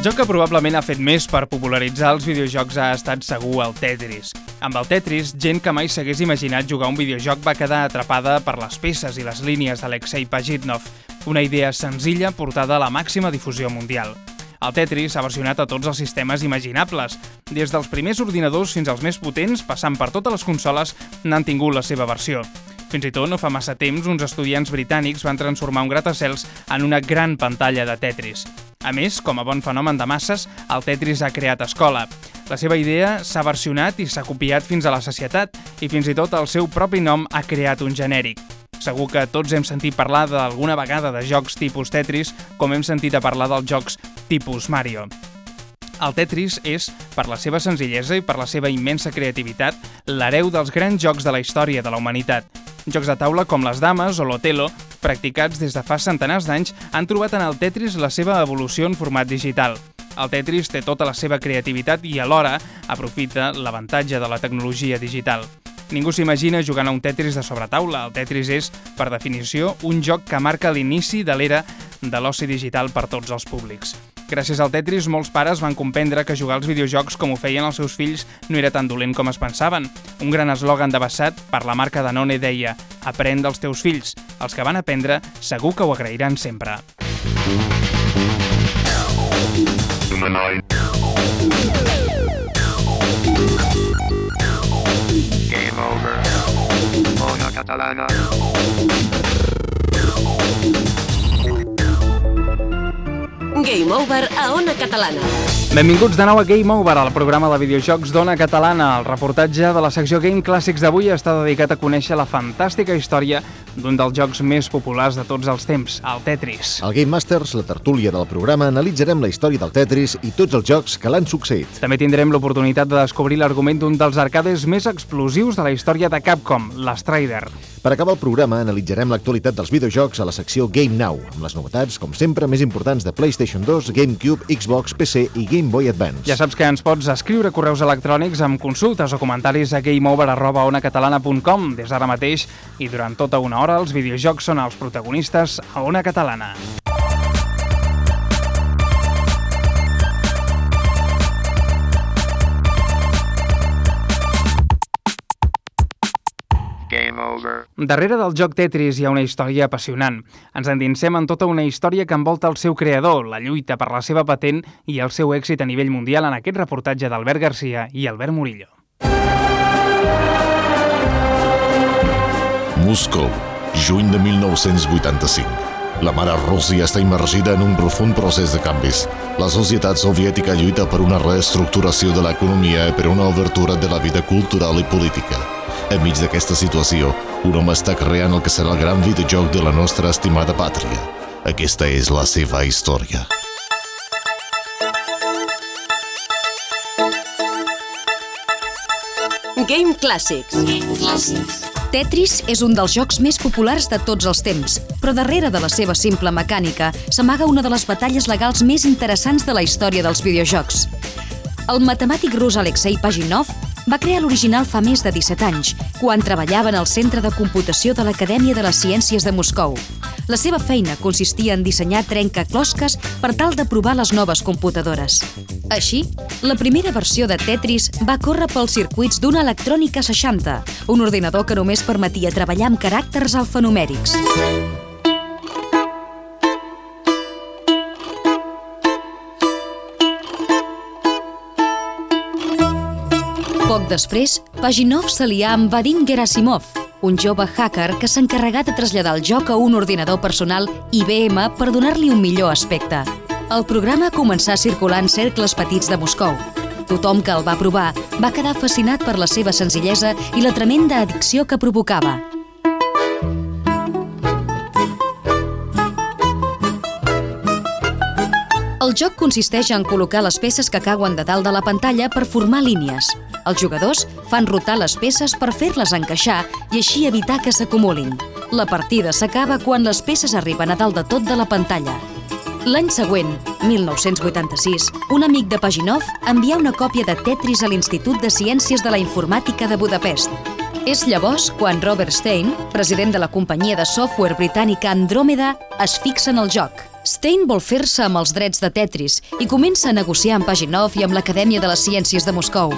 El joc que probablement ha fet més per popularitzar els videojocs ha estat segur el Tetris. Amb el Tetris, gent que mai s'hagués imaginat jugar un videojoc va quedar atrapada per les peces i les línies d'Alexei Pajitnov, una idea senzilla portada a la màxima difusió mundial. El Tetris s'ha versionat a tots els sistemes imaginables. Des dels primers ordinadors fins als més potents, passant per totes les consoles, n'han tingut la seva versió. Fins i tot no fa massa temps, uns estudiants britànics van transformar un gratacels en una gran pantalla de Tetris. A més, com a bon fenomen de masses, el Tetris ha creat escola. La seva idea s'ha versionat i s'ha copiat fins a la societat i fins i tot el seu propi nom ha creat un genèric. Segur que tots hem sentit parlar d'alguna vegada de jocs tipus Tetris, com hem sentit a parlar dels jocs tipus Mario. El Tetris és, per la seva senzillesa i per la seva immensa creativitat, l'hereu dels grans jocs de la història de la humanitat. Jocs de taula com les dames o l'Otelo, practicats des de fa centenars d'anys, han trobat en el Tetris la seva evolució en format digital. El Tetris té tota la seva creativitat i alhora aprofita l'avantatge de la tecnologia digital. Ningú s'imagina jugant a un Tetris de sobretaula. El Tetris és, per definició, un joc que marca l'inici de l'era de l'oci digital per tots els públics. Gràcies al Tetris, molts pares van comprendre que jugar als videojocs com ho feien els seus fills no era tan dolent com es pensaven. Un gran eslògan de Bassat per la marca Danone deia «Aprèn dels teus fills». Els que van aprendre segur que ho agrairan sempre. Game over. Ona catalana. Game Over a Ona Catalana. Benvinguts de nou a Game Over, al programa de videojocs d'Ona Catalana. El reportatge de la secció Game Clàssics d'avui està dedicat a conèixer la fantàstica història d'un dels jocs més populars de tots els temps, el Tetris. Al Game Masters, la tertúlia del programa, analitzarem la història del Tetris i tots els jocs que l'han succeït. També tindrem l'oportunitat de descobrir l'argument d'un dels arcades més explosius de la història de Capcom, l'Strider. Per acabar el programa, analitzarem l'actualitat dels videojocs a la secció Game Now, amb les novetats, com sempre, més importants de PlayStation 2, GameCube, Xbox, PC i Game Boy Advance. Ja saps que ens pots escriure correus electrònics amb consultes o comentaris a gameover.onacatalana.com des d'ara mateix i durant tota una hora els videojocs són els protagonistes a Ona Catalana. Game over. Darrere del joc Tetris hi ha una història apassionant. Ens endinsem en tota una història que envolta el seu creador, la lluita per la seva patent i el seu èxit a nivell mundial en aquest reportatge d'Albert Garcia i Albert Murillo. Moscou, juny de 1985. La mare Rússia està immergida en un profund procés de canvis. La societat soviètica lluita per una reestructuració de l'economia i per una obertura de la vida cultural i política. Enmig d'aquesta situació, un home està creant el que serà el gran videojoc de la nostra estimada pàtria. Aquesta és la seva història. Game Classics. Tetris és un dels jocs més populars de tots els temps, però darrere de la seva simple mecànica s'amaga una de les batalles legals més interessants de la història dels videojocs. El matemàtic rus Alexei Pajitnov va crear l'original fa més de 17 anys, quan treballava en el Centre de Computació de l'Acadèmia de les Ciències de Moscou. La seva feina consistia en dissenyar trencaclosques per tal de provar les noves computadores. Així, la primera versió de Tetris va córrer pels circuits d'una electrònica 60, un ordinador que només permetia treballar amb caràcters alfanumèrics. Poc després, Pajitnov s'alià amb Vadim Gerasimov, un jove hacker que s'ha encarregat de traslladar el joc a un ordinador personal IBM per donar-li un millor aspecte. El programa començà a circular en cercles petits de Moscou. Tothom que el va provar va quedar fascinat per la seva senzillesa i la tremenda addicció que provocava. El joc consisteix en col·locar les peces que cauen de dalt de la pantalla per formar línies. Els jugadors fan rotar les peces per fer-les encaixar i així evitar que s'acumulin. La partida s'acaba quan les peces arriben a dalt de tot de la pantalla. L'any següent, 1986, un amic de Pajitnov envia una còpia de Tetris a l'Institut de Ciències de la Informàtica de Budapest. És llavors quan Robert Stein, president de la companyia de software britànica Andromeda, es fixa en el joc. Stein vol fer-se amb els drets de Tetris i comença a negociar amb Paginov i amb l'Acadèmia de les Ciències de Moscou.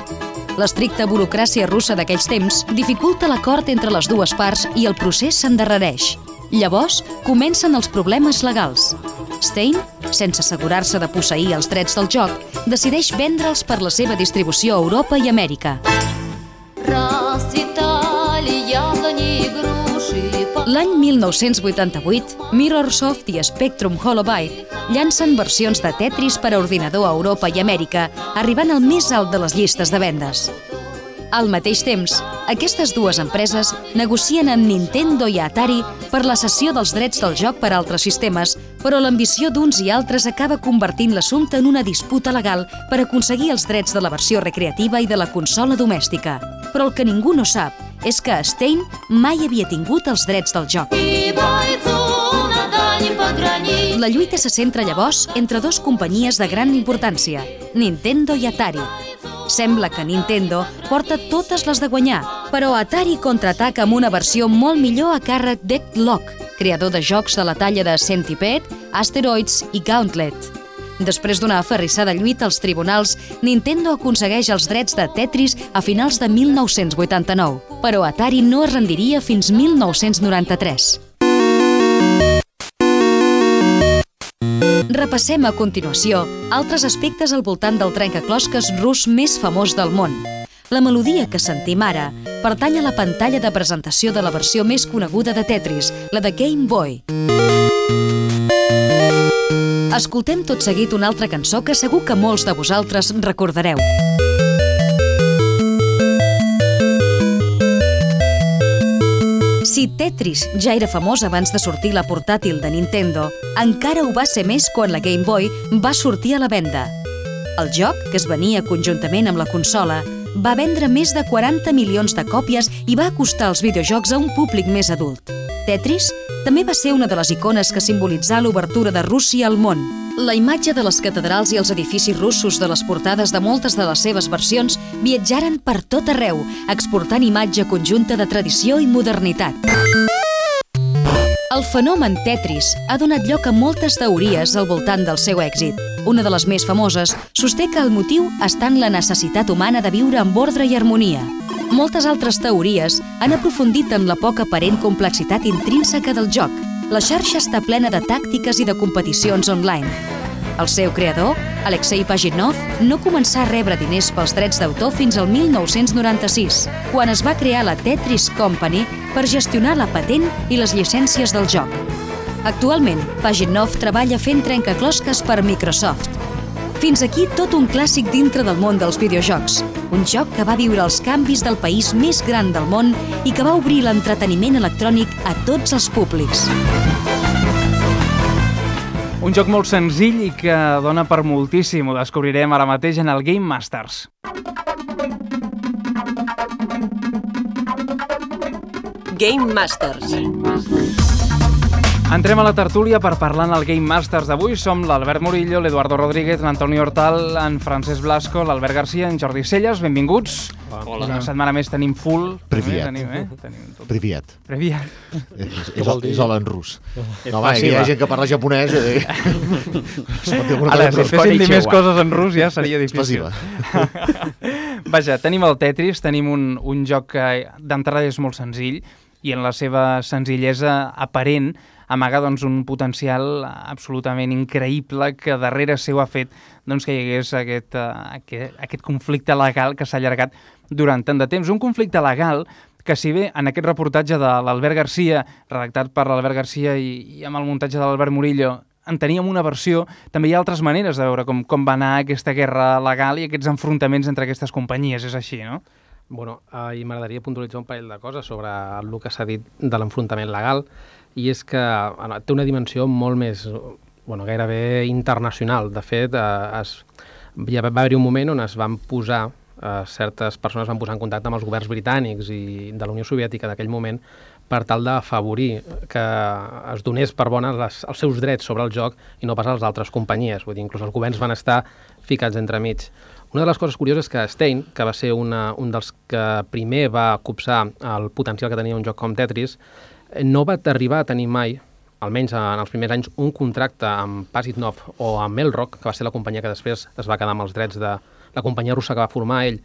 L'estricta burocràcia russa d'aquells temps dificulta l'acord entre les dues parts i el procés s'endarrereix. Llavors, comencen els problemes legals. Stein, sense assegurar-se de posseir els drets del joc, decideix vendre'ls per la seva distribució a Europa i Amèrica. L'any 1988, Mirrorsoft i Spectrum Holobyte llancen versions de Tetris per a ordinador a Europa i Amèrica, arribant al més alt de les llistes de vendes. Al mateix temps, aquestes dues empreses negocien amb Nintendo i Atari per la cessió dels drets del joc per a altres sistemes, però l'ambició d'uns i altres acaba convertint l'assumpte en una disputa legal per aconseguir els drets de la versió recreativa i de la consola domèstica. Però el que ningú no sap és que Stein mai havia tingut els drets del joc. И La lluita se centra llavors entre dos companyies de gran importància, Nintendo i Atari. Sembla que Nintendo porta totes les de guanyar, però Atari contraataca amb una versió molt millor a càrrec d'Ectlock, creador de jocs de la talla de Centipede, Asteroids i Gauntlet. Després d'una aferrissada lluita als tribunals, Nintendo aconsegueix els drets de Tetris a finals de 1989, però Atari no es rendiria fins 1993. Repassem a continuació altres aspectes al voltant del trencaclosques rus més famós del món. La melodia que sentim ara pertany a la pantalla de presentació de la versió més coneguda de Tetris, la de Game Boy. Escoltem tot seguit una altra cançó que segur que molts de vosaltres recordareu. Si Tetris ja era famós abans de sortir la portàtil de Nintendo, encara ho va ser més quan la Game Boy va sortir a la venda. El joc, que es venia conjuntament amb la consola, va vendre més de 40 milions de còpies i va acostar els videojocs a un públic més adult. Tetris també va ser una de les icones que simbolitzà l'obertura de Rússia al món. La imatge de les catedrals i els edificis russos de les portades de moltes de les seves versions viatjaren per tot arreu, exportant imatge conjunta de tradició i modernitat. El fenomen Tetris ha donat lloc a moltes teories al voltant del seu èxit. Una de les més famoses sosté que el motiu està en la necessitat humana de viure amb ordre i harmonia. Moltes altres teories han aprofundit en la poca aparent complexitat intrínseca del joc. La xarxa està plena de tàctiques i de competicions online. El seu creador, Alexei Paginov, no començà a rebre diners pels drets d'autor fins al 1996, quan es va crear la Tetris Company per gestionar la patent i les llicències del joc. Actualment, Paginov treballa fent trencaclosques per Microsoft. Fins aquí tot un clàssic dintre del món dels videojocs. Un joc que va viure els canvis del país més gran del món i que va obrir l'entreteniment electrònic a tots els públics. Un joc molt senzill i que dona per moltíssim. Ho descobrirem ara mateix en el Game Masters. Game Masters. Entrem a la tertúlia per parlar en el Game Masters d'avui. Som l'Albert Murillo, l'Eduardo Rodríguez, l'Antoni Hortal, en Francesc Blasco, l'Albert Garcia, en Jordi Celles. Benvinguts. Hola. Una setmana més tenim full. Previat. Eh? Tenim, eh? Tenim tot. Priviat. Previat. És, és, és hola en rus. No, home, hi ha gent que parla japonès. Eh? Ara, si féssim dir més coses en rus ja seria difícil. Vaja, tenim el Tetris, tenim un, un joc que d'entrada és molt senzill i en la seva senzillesa aparent amaga doncs, un potencial absolutament increïble que darrere seu ha fet doncs, que hi hagués aquest, uh, aquest, aquest conflicte legal que s'ha allargat durant tant de temps. Un conflicte legal que si bé en aquest reportatge de l'Albert Garcia, redactat per l'Albert Garcia i, i amb el muntatge de l'Albert Murillo, en teníem una versió, també hi ha altres maneres de veure com, com va anar aquesta guerra legal i aquests enfrontaments entre aquestes companyies, és així, no? Bueno, eh, i m'agradaria puntualitzar un parell de coses sobre el que s'ha dit de l'enfrontament legal, i és que té una dimensió molt més, bueno, gairebé internacional. De fet, eh, es, ja va haver-hi un moment on es van posar, eh, certes persones van posar en contacte amb els governs britànics i de la Unió Soviètica d'aquell moment per tal d'afavorir que es donés per bones les, els seus drets sobre el joc i no pas a les altres companyies. Vull dir, inclús els governs van estar ficats entremig. Una de les coses curioses és que Stein, que va ser una, un dels que primer va copsar el potencial que tenia un joc com Tetris, no va arribar a tenir mai almenys en els primers anys, un contracte amb Pasitnov o amb Melrock, que va ser la companyia que després es va quedar amb els drets de la companyia russa que va formar ell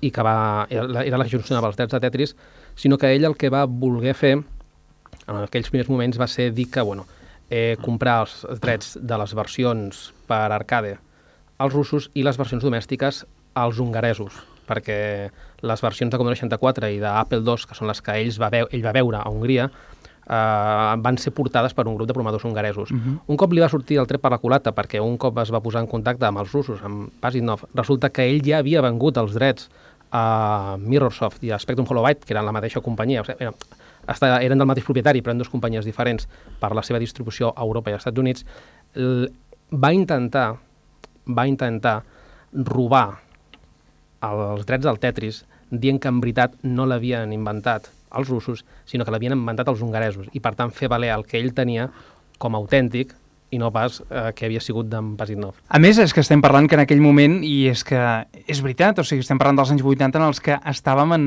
i que va, era la que gestionava els drets de Tetris, sinó que ell el que va voler fer en aquells primers moments va ser dir que, bueno, eh, comprar els drets de les versions per arcade als russos i les versions domèstiques als hongaresos, perquè les versions de Commodore 64 i d'Apple II, que són les que ells va veu ell va veure a Hongria, eh, van ser portades per un grup de programadors hongaresos. Uh -huh. Un cop li va sortir el tret per la culata, perquè un cop es va posar en contacte amb els russos, amb Pasitnov, resulta que ell ja havia vengut els drets a Mirrorsoft i a Spectrum Holobyte, que eren la mateixa companyia, o sigui, eren, hasta, eren del mateix propietari, però en dues companyies diferents per la seva distribució a Europa i als Estats Units, va intentar va intentar robar els drets del Tetris dient que en veritat no l'havien inventat els russos, sinó que l'havien inventat els hongaresos i per tant fer valer el que ell tenia com a autèntic i no pas eh, que havia sigut d'en Pasitnov. A més, és que estem parlant que en aquell moment, i és que és veritat, o sigui, estem parlant dels anys 80 en els que estàvem en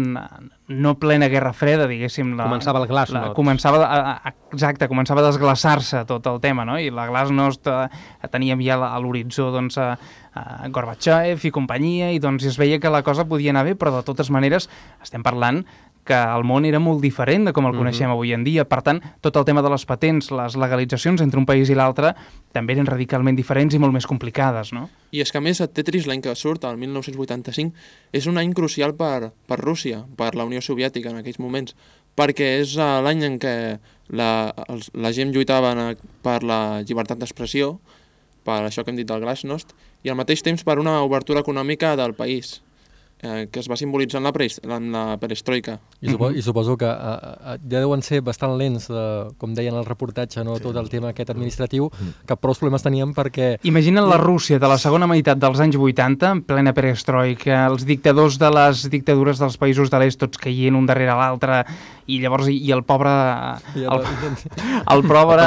no plena guerra freda, diguéssim. La, Començava el glasnost. La, començava, a, a, exacte, començava a desglaçar-se tot el tema, no? I la glasnost eh, teníem ja a l'horitzó, doncs, a, a Gorbachev i companyia, i doncs es veia que la cosa podia anar bé, però de totes maneres estem parlant que el món era molt diferent de com el Mhm. coneixem avui en dia. Per tant, tot el tema de les patents, les legalitzacions entre un país i l'altre, també eren radicalment diferents i molt més complicades, no? I és que a més el Tetris, l'any que surt, el 1985, és un any crucial per, per Rússia, per la Unió Soviètica en aquells moments, perquè és eh, l'any en què la, els, la gent lluitava per la llibertat d'expressió, per això que hem dit del Glasnost, i al mateix temps per una obertura econòmica del país, eh, que es va simbolitzar en la, pre en la perestroika. I, supo, i suposo que uh, uh, ja deuen ser bastant lents, uh, com deien al reportatge, no? tot el tema aquest administratiu, que prou problemes tenien perquè... Imagina't la Rússia de la segona meitat dels anys 80, en plena perestroika, els dictadors de les dictadures dels països de l'est tots caient un darrere l'altre, i llavors i, i el pobre... I El, el- el pobre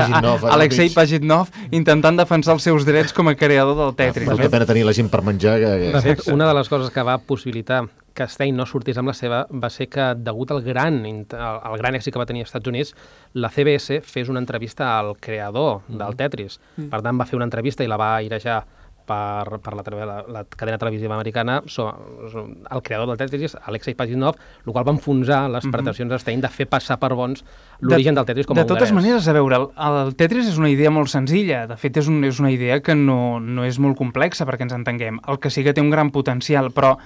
Alexei. Pajitnov intentant defensar els seus drets com a creador del Tetris. Val la pena tenir la gent per menjar. Que. De fet, una de les coses que va possibilitar que Stein no sortís amb la seva va ser que, degut al gran, al, al gran èxit que va tenir als Estats Units, la CBS fes una entrevista al creador del Tetris. Per tant, va fer una entrevista i la va airejar per, per la, la, la cadena televisiva americana so, so, el creador del Tetris, Alexei Pajitnov, el qual va enfonsar les pretensions de Stein de fer passar per bons l'origen del Tetris com a De totes hongarès. maneres, a veure, el, el Tetris és una idea molt senzilla. De fet, és, un, és una idea que no, no és molt complexa, perquè ens entenguem. El que sí que té un gran potencial, però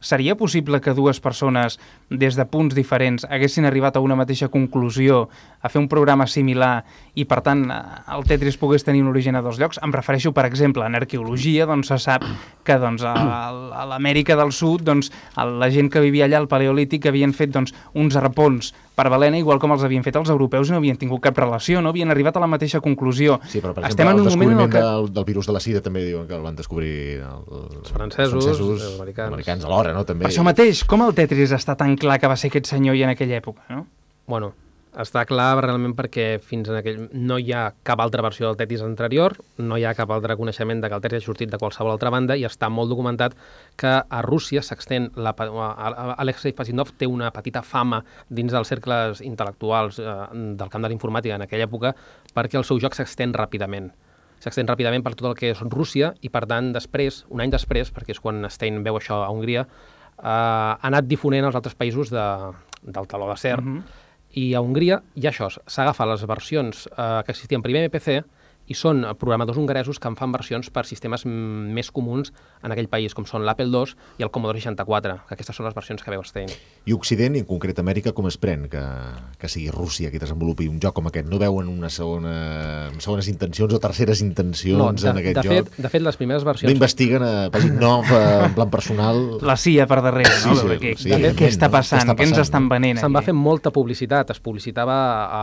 seria possible que dues persones, des de punts diferents, haguessin arribat a una mateixa conclusió, a fer un programa similar i, per tant, el Tetris pogués tenir un origen a dos llocs? Em refereixo, per exemple, en arqueologia, doncs se sap que doncs, a, l'Amèrica del Sud, doncs, la gent que vivia allà al Paleolític havien fet doncs, uns arpons per balena, igual com els havien fet els europeus i no havien tingut cap relació, no havien arribat a la mateixa conclusió. Sí, però per Estem exemple, en el un moment en el descobriment que... del, del virus de la sida també diuen que el van descobrir el, els francesos, els els americans. americans alhora, no? També. Per això mateix, com el Tetris està tan clar que va ser aquest senyor i en aquella època, no? Bueno, està clar realment perquè fins en aquell... no hi ha cap altra versió del Tetris anterior, no hi ha cap altre coneixement de que el Tetris ha sortit de qualsevol altra banda i està molt documentat que a Rússia s'extén... La... Alexei Pajitnov té una petita fama dins dels cercles intel·lectuals eh, del camp de la informàtica en aquella època perquè el seu joc s'extén ràpidament s'extén ràpidament per tot el que és Rússia i, per tant, després, un any després, perquè és quan Stein veu això a Hongria, eh, ha anat difonent als altres països de, del taló d'acer, Mhm. I a Hongria hi ha això, s'agafa les versions eh, que existien primer en PC i són programadors hongaresos que en fan versions per sistemes més comuns en aquell país, com són l'Apple II i el Commodore 64, que aquestes són les versions que veu Stein. I Occident, i en concret Amèrica, com es pren que, que sigui Rússia qui desenvolupi un joc com aquest? No veuen una segona, segones intencions o terceres intencions de, en aquest de joc? Fet, de fet, les primeres no versions... investiguen a Pajitnov eh, en plan personal? La CIA per darrere, Sí, no? sí, què, sí, què, què està no? Què passant? està Què ens passant, estan venent Se'n va fer molta publicitat, es publicitava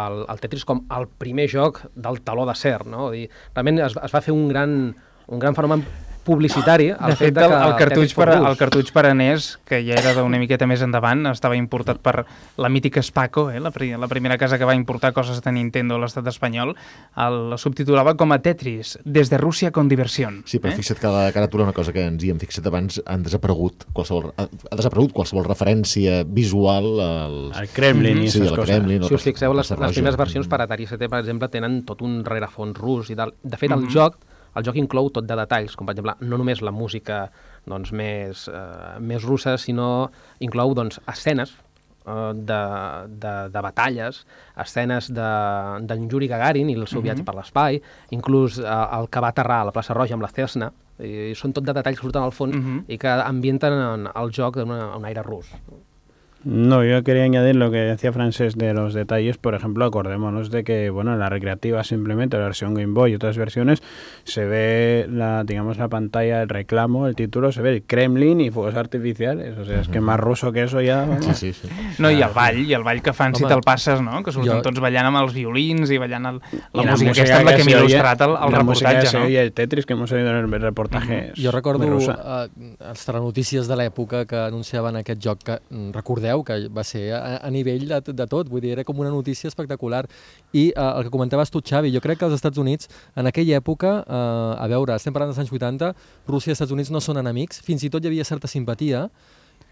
el, el Tetris com el primer joc del taló d'acer, no? Dir, realment es, es va fer un gran, un gran fenomen publicitari el De fet, de el, que el, cartutx Tetris per, el cartutx per a NES, que ja era d'una miqueta més endavant, estava importat per la mítica Spaco, eh, la, pri la primera casa que va importar coses de Nintendo a l'estat espanyol, el subtitulava com a Tetris, des de Rússia con diversión. Sí, però eh? fixa't que la caràtula una cosa que ens hi hem fixat abans, han desaparegut qualsevol, ha ha desaparegut qualsevol referència visual. Al Kremlin i sí, al coses. Kremlin. Si us fixeu, les, les primeres versions per Atari ST, per exemple, tenen tot un rerefons rus i tal. De fet, el Mhm. joc el joc inclou tot de detalls, com per exemple, no només la música doncs, més, eh, més russa, sinó inclou doncs, escenes eh, de, de, de batalles, escenes d'en de, Yuri Gagarin i el seu viatge Mhm. per l'espai, inclús eh, el que va aterrar a la plaça Roja amb la Cessna, i són tot de detalls que surten al fons Mhm. i que ambienten en el joc en un aire rus. No, yo quería añadir lo que decía Francés de los detalles. Por ejemplo, acordémonos de que, bueno, en la recreativa simplemente, la versión Game Boy y otras versiones, se ve la, digamos, la pantalla, el reclamo, el título, se ve el Kremlin y fuegos artificiales. O sea, es que más ruso que eso ya... Sí, sí, sí. No, i el ball, i el ball que fan si Home, te'l passes, no? Que surten jo- tots ballant amb els violins i ballant el, la, Y música, aquesta amb la que hem il·lustrat el, el la música que reportatge, no? oye el Tetris que hemos oído en el reportaje. es Jo recordo uh, els telenotícies de l'època que anunciaven aquest joc que mm, recordeu que va ser a, a nivell de, de tot, vull dir, era com una notícia espectacular. I uh, el que comentaves tu, Xavi, jo crec que als Estats Units, en aquella època, uh, a veure, estem parlant dels anys 80, Rússia i Estats Units no són enemics, fins i tot hi havia certa simpatia,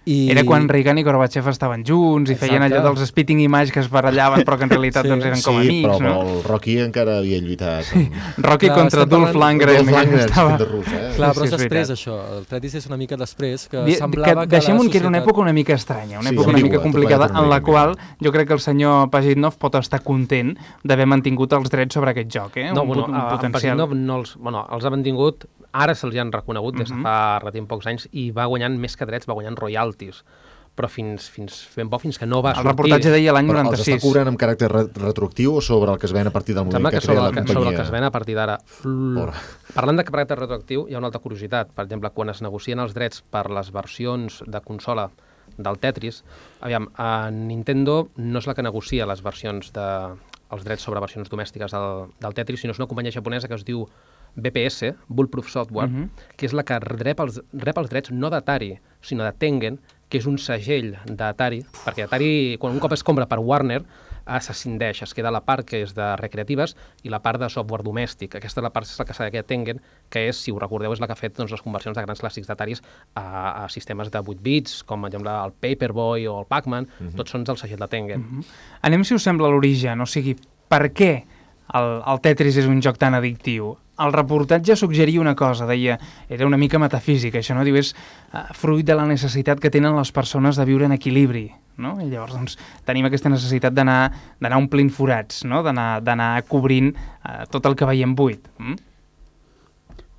i... Era quan Reagan i Gorbachev estaven junts i feien Exacte. allò dels spitting image que es barallaven però que en realitat Sí. doncs, eren com sí, amics, però, no? però el Rocky encara havia lluitat. Amb... Rocky Clar, contra Dolph parlant- Lundgren. Dolph que Lundgren, estava... de rus, eh? Clar, Sí, però sí, és és després, això. El Tetris és una mica després, que Di- semblava que que, deixem un que era una societat- època una mica estranya, una Sí, època una ambigua, mica complicada, en la qual jo crec que el senyor Pagitnov pot estar content d'haver mantingut els drets sobre aquest joc, eh? No, un, bueno, un potencial... Pagitnov no els, bueno, els ha mantingut, ara se'ls han reconegut des de fa relativament pocs anys i va guanyant més que drets, va guanyant royalties però fins, fins ben bo, fins que no va El sortir... reportatge deia l'any Però els està 96. cobrant amb caràcter re retroactiu o sobre el que es ven a partir del moment sembla que, que crea sobre la el, que, companyia? sobre el que es ven a partir d'ara. Parlant de caràcter retroactiu, hi ha una altra curiositat. Per exemple, quan es negocien els drets per les versions de consola del Tetris, aviam, a Nintendo no és la que negocia les versions de, els drets sobre versions domèstiques del, del Tetris, sinó és una companyia japonesa que es diu BPS, Bulletproof Software, Mhm. que és la que rep els, rep els drets no d'Atari, sinó de Tengen, que és un segell d'Atari, perquè Atari, quan un cop es compra per Warner, s'ascindeix, es queda la part que és de recreatives i la part de software domèstic. Aquesta és la part és la que s'ha de Tengen, que és, si ho recordeu, és la que ha fet doncs, les conversions de grans clàssics d'Ataris a, a sistemes de 8 bits, com per exemple el Paperboy o el Pac-Man, tots són del segell de Tengen. Anem, si us sembla, a l'origen, o sigui, per què el, el Tetris és un joc tan addictiu? El reportatge suggeria una cosa, deia, era una mica metafísica, això no? Diu, és uh, fruit de la necessitat que tenen les persones de viure en equilibri, no? I llavors, doncs, tenim aquesta necessitat d'anar omplint forats, no? D'anar cobrint uh, tot el que veiem buit. Mm?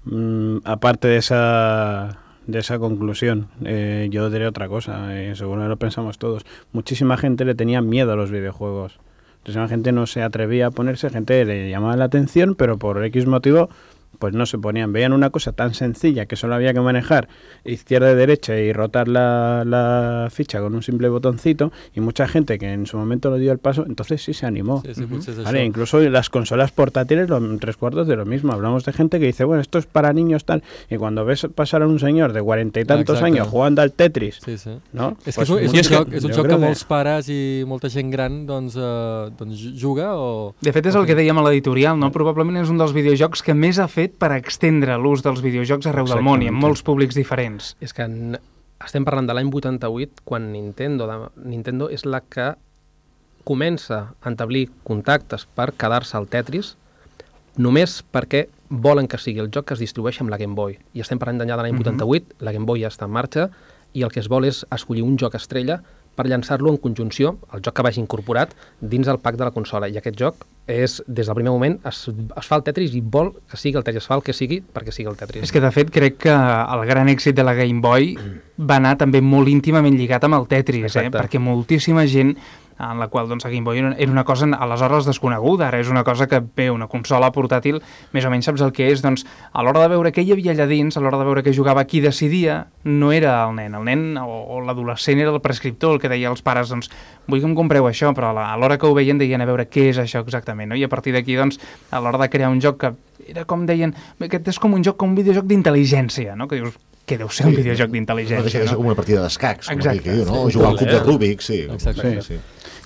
Mm, aparte de esa de esa conclusión, eh, yo diré otra cosa, eh, seguro que lo pensamos todos. Muchísima gente le tenía miedo a los videojuegos. Muchísima gente no se atrevía a ponerse, gente le llamaba la atención, pero por X motivo pues no se ponían. Veían una cosa tan sencilla que solo había que manejar izquierda y derecha y rotar la, la ficha con un simple botoncito y mucha gente que en su momento lo dio el paso, entonces sí se animó. Sí, sí, és Vale, incluso las consolas portátiles, lo, tres cuartos de lo mismo. Hablamos de gente que dice, bueno, esto es para niños tal. Y cuando ves pasar a un señor de cuarenta y tantos Exacte. años jugando al Tetris, Sí, sí. ¿no? És que Pues és, un- és, joc, és un joc que molts pares i molta gent gran doncs, eh, doncs juga o... De fet, és el que dèiem a l'editorial, no? Probablement és un dels videojocs que més ha fet per extendre l'ús dels videojocs arreu del món i en Exactament. molts públics diferents. És que n- estem parlant de l'any 88, quan Nintendo, de, Nintendo és la que comença a establir contactes per quedar-se al Tetris només perquè volen que sigui el joc que es distribueixi amb la Game Boy. I estem parlant d'enllà de l'any Mhm. 88, la Game Boy ja està en marxa i el que es vol és escollir un joc estrella per llançar-lo en conjunció, el joc que vagi incorporat, dins el pack de la consola. I aquest joc és, des del primer moment, es, es fa el Tetris i vol que sigui el Tetris, es fa el que sigui perquè sigui el Tetris. És que, de fet, crec que el gran èxit de la Game Boy va anar també molt íntimament lligat amb el Tetris, eh? Exacte. perquè moltíssima gent en la qual doncs, la Game Boy era una cosa aleshores desconeguda, ara és una cosa que bé, una consola portàtil, més o menys saps el que és, doncs a l'hora de veure què hi havia allà dins, a l'hora de veure què jugava, qui decidia no era el nen, el nen o, o l'adolescent era el prescriptor, el que deia als pares, doncs vull que em compreu això, però a l'hora que ho veien deien a veure què és això exactament, no? i a partir d'aquí, doncs, a l'hora de crear un joc que era com deien, aquest és com un joc, com un videojoc d'intel·ligència, no? Que dius, que deu ser un Sí, videojoc No deixa d'intel·ligència, de ser no? com una partida d'escacs, com Exacte. aquell que diu, no? O Sí, jugar al sí. cub de Rubik, sí. Exacte. sí.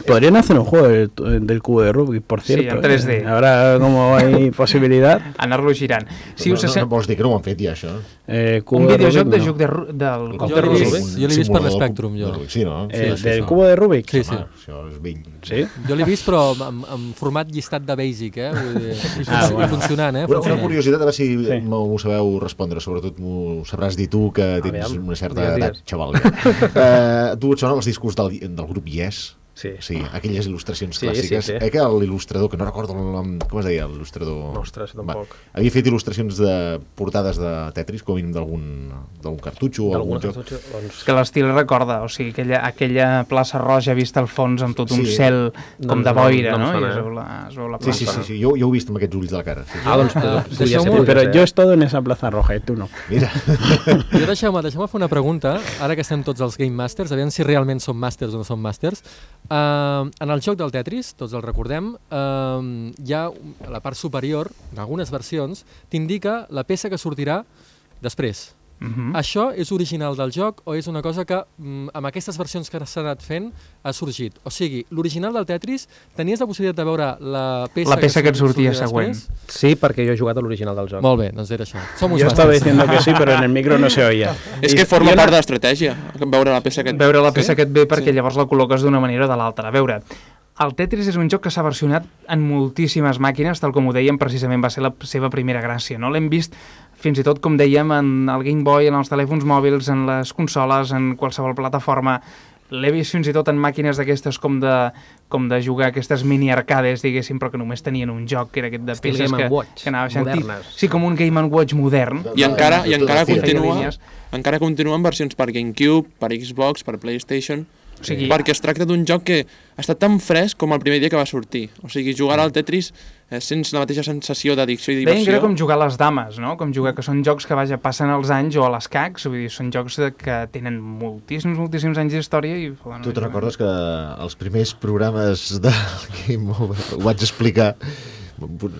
Podrían hacer un juego del, del cubo de Rubik, por Sí, cierto. en 3D. ¿eh? Ahora, como hay posibilidad. Anar-lo girant. Sí, no, us no, sem- no vols dir que no ho han fet ja, això? Eh, cubo un de videojoc Rubik, de no. joc de, del Jo de l'he Rubik. vist, jo l'he vist per l'Spectrum, jo. De Rubik, sí, no? Eh, Sí, sí, ¿Del sí. cubo de Rubik? Sí, sí. Home, això és vell. Sí. Jo l'he vist, però en, en format llistat de basic, eh? Vull dir, Ah, bueno. funcionant, eh? Una, una curiositat, a veure si Sí. m'ho sabeu respondre, sobretot m'ho sabràs dir tu, que tens Aviam. una certa edat, xaval. Ja. uh, tu et sonen els discos del, del grup Yes? Sí. Sí, aquelles il·lustracions Sí, clàssiques. sí, sí. Eh, que l'il·lustrador, que no recordo el nom, com es deia l'il·lustrador? Ostres, tampoc. havia fet il·lustracions de portades de Tetris, com a mínim d'algun d'algun cartutxo o algun D'alguna joc. doncs... És que l'estil recorda, o sigui, aquella, aquella plaça roja vista al fons amb tot un Sí. cel com Doncs de no- boira, no em no? sona, I es eh? veu la, es veu la Sí, plaça. sí, sí, sí, jo, jo ho he vist amb aquests ulls de la cara. Sí, sí. Ah, doncs Ah, podria Pero ser. yo he estado en esa plaza roja y tú no. Mira, Jo deixeu-me deixeu fer una pregunta, ara que estem tots els Game Masters, aviam si realment som màsters o no som màsters. Uh, en el joc del Tetris, tots el recordem, uh, hi ha la part superior, en algunes versions, t'indica la peça que sortirà després. Mhm. Això és original del joc o és una cosa que mm, amb aquestes versions que s'han anat fent ha sorgit? O sigui, l'original del Tetris, tenies la possibilitat de veure la peça, La peça que et sortia sortirà següent. després? Sí, perquè jo he jugat a l'original del joc. Molt bé, doncs era això. Som estaba màsters. diciendo que sí, pero en el micro no se oía. És que forma part de l'estratègia, veure la peça que... Veure la peça Sí? que et ve perquè llavors la col·loques d'una manera o de l'altra. A veure, el Tetris és un joc que s'ha versionat en moltíssimes màquines, tal com ho dèiem, precisament va ser la seva primera gràcia. No L'hem vist fins i tot, com dèiem, en el Game Boy, en els telèfons mòbils, en les consoles, en qualsevol plataforma. L'he vist fins i tot en màquines d'aquestes com de, com de jugar aquestes mini arcades, diguéssim, però que només tenien un joc, que era aquest de peces Game que, and Watch, que anava sentit. modernes. Sí, com un Game Watch modern. I encara, i encara continua, encara continua en versions per GameCube, per Xbox, per PlayStation, O sigui, perquè es tracta d'un joc que està tan fresc com el primer dia que va sortir. O sigui, jugar al Tetris sents la mateixa sensació d'addicció i Deien que diversió. era com jugar a les dames, no? Com jugar, que són jocs que, vaja, passen els anys o a les cacs, vull dir, són jocs de, que tenen moltíssims, moltíssims anys d'història i... Bueno, tu te'n recordes que els primers programes de Game Over ho vaig explicar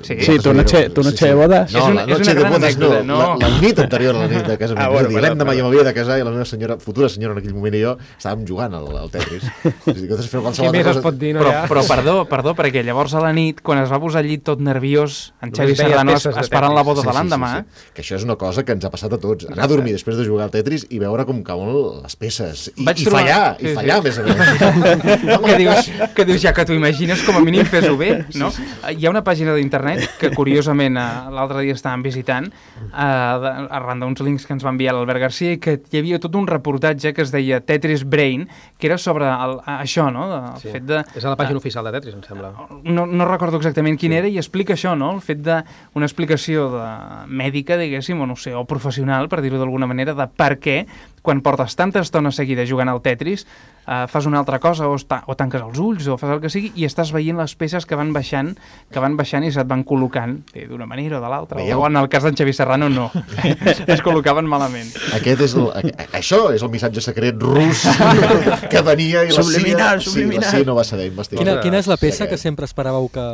Sí. Sí, tu noche- tu noche de bodas. No, És una- la noche de gran bodas no, anècdota, no. La, la nit anterior a la nit de casa. Ah, bueno, és a dir, perdó, l'endemà perdó. jo m'havia de casar i la meva senyora, futura senyora en aquell moment i jo estàvem jugant al, al Tetris. És a dir, que pots fer Què qualsevol més altra es cosa. pot dir, no? Però, ja? però perdó, perdó, perquè llavors a la nit, quan es va posar al llit tot nerviós, en Xavi Serrano esperant la boda Sí, de sí, l'endemà, sí, sí. Que això és una cosa que ens ha passat a tots. Anar a dormir després de jugar al Tetris i veure com cauen les peces. I, Vaig i trobar- fallar, sí, i sí. fallar, més a més. que dius, que dius ja que t'ho imagines, com a mínim fes-ho bé, no? Hi ha una pàgina d'internet que curiosament eh, l'altre dia estàvem visitant eh, arran d'uns links que ens va enviar l'Albert Garcia i que hi havia tot un reportatge que es deia Tetris Brain, que era sobre el, això, no? El Sí. fet de, És a la pàgina oficial de Tetris, em sembla. no, no recordo exactament quin era i explica això, no? El fet de una explicació de mèdica, diguéssim, o no sé, o professional, per dir-ho d'alguna manera, de per què quan portes tanta estona seguida jugant al Tetris eh, fas una altra cosa o, esta, o tanques els ulls o fas el que sigui i estàs veient les peces que van baixant que van baixant i se't van col·locant eh, d'una manera o de l'altra. O en el cas d'en Xavi Serrano no. es col·locaven malament. Aquest és el, a- això és el missatge secret rus que venia i la Subliminal, CIA, subliminal. Sí, la CIA no va saber investigar. Quina, quina és la peça Sí, que sempre esperàveu que...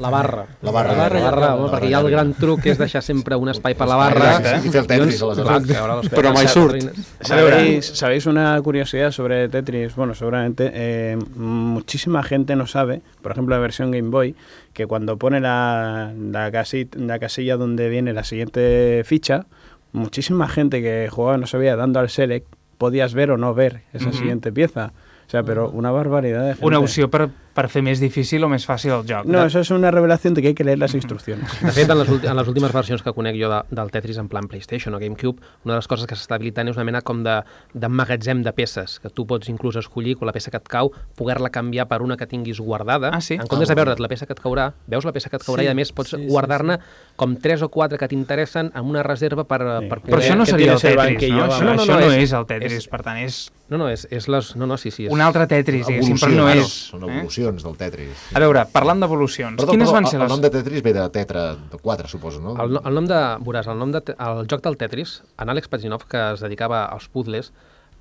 La barra. La barra. La barra, La barra, home, la perquè hi ha el gran truc que és deixar sempre un espai per la barra. Exacte. I fer el Tetris, aleshores. les Però mai surt. ¿Sabéis, ¿Sabéis una curiosidad sobre Tetris? Bueno, seguramente eh, muchísima gente no sabe, por ejemplo, la versión Game Boy, que cuando pone la, la, casi- la casilla donde viene la siguiente ficha, muchísima gente que jugaba no sabía dando al select, podías ver o no ver esa siguiente pieza. O sea, pero una barbaridad de gente. Per, per fer més difícil o més fàcil el joc. No, eso es una revelación de que hay que leer las instrucciones. De fet, en les, en les últimes versions que conec jo de, del Tetris en plan PlayStation o GameCube, una de les coses que s'està habilitant és una mena com de, de magatzem de peces, que tu pots inclús escollir quan la peça que et cau, poder-la canviar per una que tinguis guardada. Ah, sí? En comptes Ah, de veure't la peça que et caurà, veus la peça que et caurà Sí, i a més pots sí, sí, guardar-ne com tres o quatre que t'interessen amb una reserva per, Sí. per Però això no seria el Tetris, no? vamos. Això no, No, no, això no, no és- és el Tetris, és- per tant, és No, no, és, és les... No, no, sí, sí. És... un altre Tetris, diguéssim, però no és. Eh? Evolucions del Tetris. A veure, parlant d'evolucions, quines perdó, van el, ser el les... nom de Tetris ve de tetra, de 4, suposo, no? El, el nom de... Veuràs, el nom de... te- El joc del Tetris, en Àlex Paginov, que es dedicava als puzzles,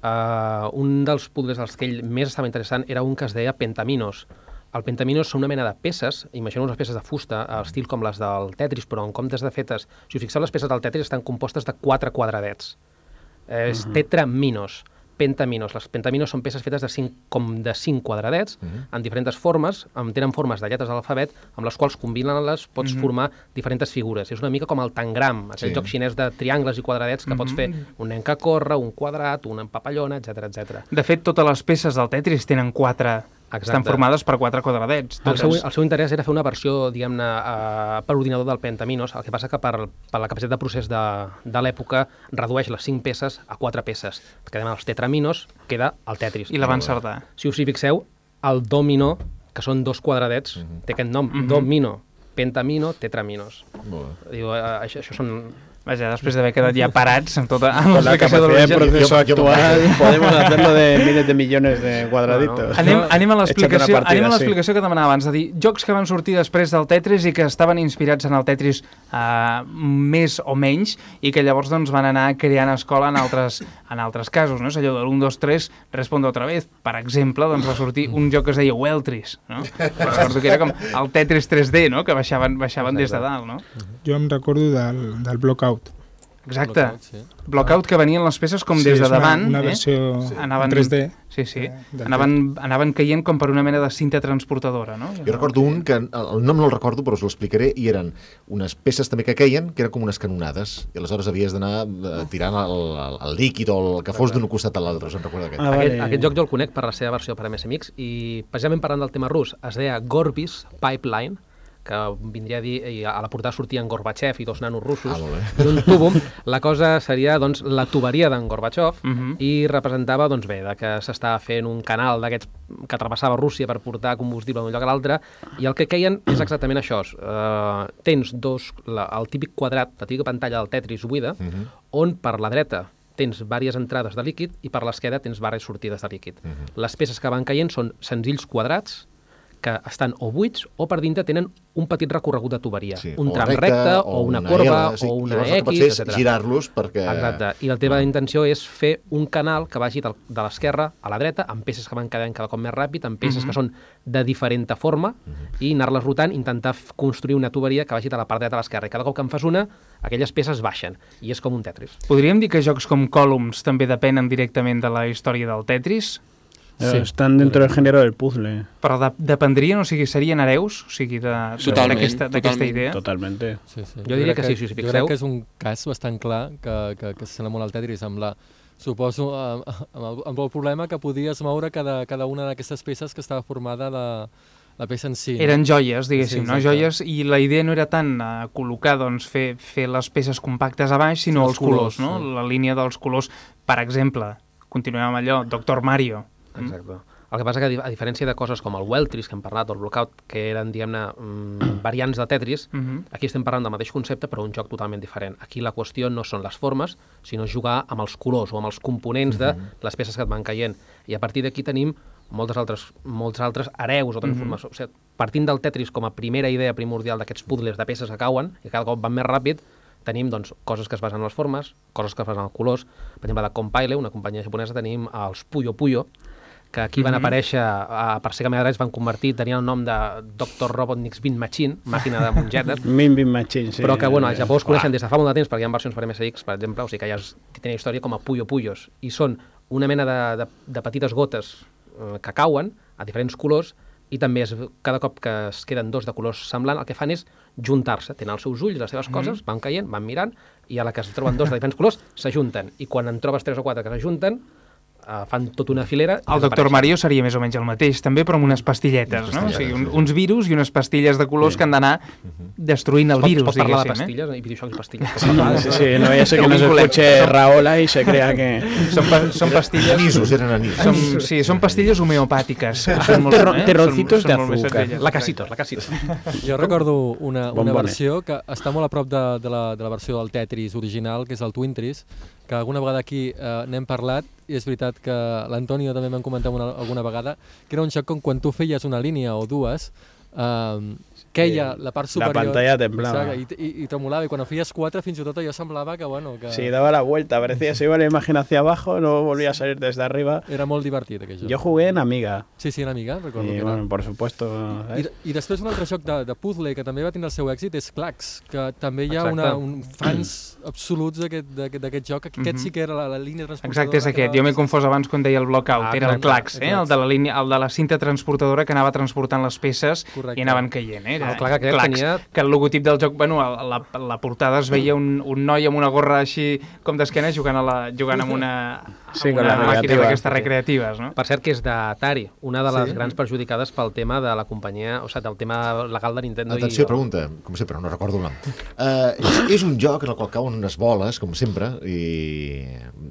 uh, un dels puzzles als que ell més estava interessant era un que es deia Pentaminos. el pentaminos són una mena de peces, imagineu unes peces de fusta, al estil com les del Tetris, però en comptes de fetes... Si us fixeu, les peces del Tetris estan compostes de quatre quadradets. Eh, és Mhm. tetraminos, pentaminos. Les pentaminos són peces fetes de cinc, com de cinc quadradets, Mhm. en diferents formes, amb, tenen formes de lletres de l'alfabet, amb les quals combinant-les pots Mhm. formar diferents figures. És una mica com el tangram, aquell Sí. joc xinès de triangles i quadradets que pots Mhm. fer un nen que corre, un quadrat, una papallona, etc etc. De fet, totes les peces del Tetris tenen quatre... Estan formades per quatre quadradets. El seu, el seu interès era fer una versió, diguem-ne, uh, per ordinador del Pentaminos, el que passa que per, per la capacitat de procés de, de l'època redueix les 5 peces a 4 peces. Quedem els tetraminos, queda el Tetris. I la van encertar. Si us hi fixeu, el domino, que són dos quadradets, Mhm. té aquest nom, domino, pentamino, tetraminos. Diu, uh, això, això són... Vaja, després d'haver quedat ja parats en tota amb Con la capacidad de proceso actual podemos hacerlo de miles de millones de cuadraditos. Anem, anem a l'explicació anem a sí. l'explicació que demanava abans, de dir, jocs que van sortir després del Tetris i que estaven inspirats en el Tetris uh, més o menys i que llavors doncs, van anar creant escola en altres, en altres casos, no? És allò de l'1, 2, 3, responde otra vez. Per exemple, doncs va sortir un joc que es deia Weltris, no? Recordo que era com el Tetris 3D, no? Que baixaven, baixaven des de dalt, no? Jo em recordo del, del Blockout. Exacte. Blockout que venien les peces com Sí, des de una- davant. una eh? versió en 3D. Sí, sí. Eh, Anaven, anaven caient com per una mena de cinta transportadora, no? Jo recordo un que, el nom no el recordo, però us l'explicaré, i eren unes peces també que queien, que eren com unes canonades, i aleshores havies d'anar eh, tirant el, el, el líquid o el que fos d'un costat a l'altre, us en recordo aquest. Ah, aquest, aquest joc jo el conec per la seva versió per a MSMix i precisament parlant del tema rus, es deia Gorbis Pipeline, que vindria a dir, i a la portada sortien Gorbachev i dos nanos russos, Ah, i un tubo. La cosa seria doncs, la tuberia d'en Gorbachev Mhm. i representava doncs, bé, de que s'estava fent un canal d'aquests que travessava Rússia per portar combustible d'un lloc a l'altre i el que queien és exactament això. Uh, tens dos, la, el típic quadrat, la típica pantalla del Tetris buida, Mhm. on per la dreta tens diverses entrades de líquid i per l'esquerra tens diverses sortides de líquid. Mhm. Les peces que van caient són senzills quadrats que estan o buits o per dintre tenen un petit recorregut de tuberia. Sí, un o tram recte, recte, o o una, una corba, L, sí, o una X, etc. girar-los perquè- Exacte. I la teva intenció és fer un canal que vagi del, de l'esquerra a la dreta, amb peces que van quedant cada cop més ràpid, amb peces Mhm. que són de diferent forma, i anar-les rotant, intentar construir una tuberia que vagi de la part dreta a l'esquerra. I cada cop que en fas una, aquelles peces baixen. I és com un Tetris. Podríem dir que jocs com Columns també depenen directament de la història del Tetris? Eh, Están dentro del género del puzzle. Però de, dependrien, o sigui, serien hereus o sigui, Totalment, d'aquesta d'aquesta totalment. idea? Totalmente. Sí, sí. Jo diria que sí, si us hi Jo fixeu. crec que és un cas bastant clar que, que, que s'assembla molt al Tetris amb la suposo amb, amb, el, amb el problema que podies moure cada, cada una d'aquestes peces que estava formada la, la peça en si. no? Eren joies, diguéssim, no? exacte. Joies, i la idea no era tant uh, col·locar, doncs, fer, fer les peces compactes a baix, sinó Els els colors, colors, no? sí. La línia dels colors. Per exemple, continuem amb allò, Doctor Mario. Exacte. El que passa que, a di- a diferència de coses com el Weltris, que hem parlat, o el Blockout, que eren, diguem-ne, mm, variants de Tetris, Mhm. aquí estem parlant del mateix concepte, però un joc totalment diferent. Aquí la qüestió no són les formes, sinó jugar amb els colors o amb els components de Mhm. les peces que et van caient. I a partir d'aquí tenim moltes altres, molts altres hereus o transformacions. Mhm. O sigui, partint del Tetris com a primera idea primordial d'aquests puzzles de peces que cauen, i cada cop van més ràpid, tenim doncs, coses que es basen en les formes, coses que es basen en els colors. Per exemple, de Compile, una companyia japonesa, tenim els Puyo Puyo, que aquí van Mhm. aparèixer, uh, per ser es van convertir, tenien el nom de Dr. Robotnik's Bin Machine, màquina de mongetes, Min Bin Machine, sí. però que bueno, al Japó es coneixen des de fa molt de temps perquè hi ha versions per MSX, per exemple, o sigui que ja es, tenen història com a Puyo Puyos, i són una mena de, de, de petites gotes eh, que cauen a diferents colors i també es, cada cop que es queden dos de colors semblant, el que fan és juntar-se, tenen els seus ulls, les seves coses, van caient, van mirant, i a la que es troben dos de diferents colors, s'ajunten. I quan en trobes tres o quatre que s'ajunten, eh, fan tota una filera... i El Doctor. Mario seria més o menys el mateix, també, però amb unes pastilletes, no? O sigui, un, uns virus i unes pastilles de colors que han d'anar destruint el Es pot- virus, es pot parlar de diguéssim. pastilles i videojocs i pastilles. Sí, sí, sí, no vaya a ser que nos escuche Raola y se crea que... Són, pa són pastilles... Anisos, eren anisos. Són, sí, són pastilles homeopàtiques. que Són molt, eh? terrocitos són, de són molt més azúcar. senzilles. La casitos, la casitos. Jo recordo una, una versió que està molt a prop de, de, la, de la versió del Tetris original, que és el Twintris, que alguna vegada aquí eh, n'hem parlat, i és veritat que l'Antonio també m'han comentat una, alguna vegada, que era un joc com quan tu feies una línia o dues, Uh, queia la part La superior... pantalla temblava. Exacte, i, i, i tremolava, i quan en feies quatre, fins i tot allò semblava que, bueno... Que... Sí, daba la vuelta, parecía se iba la imagen hacia abajo, no volvía a salir desde arriba. Era molt divertit, aquell joc. Yo jugué en Amiga. Sí, sí, en Amiga, recordo Y que bueno, era. por supuesto. I, ¿sabes? I després un altre joc de, de puzzle que també va tindre el seu èxit és Clax, que també hi ha Exacte. una, un fans absoluts d'aquest d'aquest- d'aquest joc. Aquest Mhm. sí que era la, la línia transportadora. Exacte, és que aquest. Jo m'he confós abans quan deia el blockout. Ah, Era el clax, eh? el de, la línia, el de la cinta transportadora que anava transportant les peces Correcte. i anaven caient. Eh? Era El clac aquest clax, tenia- Que el logotip del joc, bueno, a la, a la portada es veia un, un noi amb una gorra així com d'esquena jugant, a la, jugant amb una, Sí, con una las màquina d'aquestes recreatives, no? Per cert, que és d'Atari, una de les Sí. grans perjudicades pel tema de la companyia, o sigui, del tema legal de Nintendo. Atenció, i... pregunta, com sempre, no recordo el nom. Uh, és, és un joc en el qual cauen unes boles, com sempre, i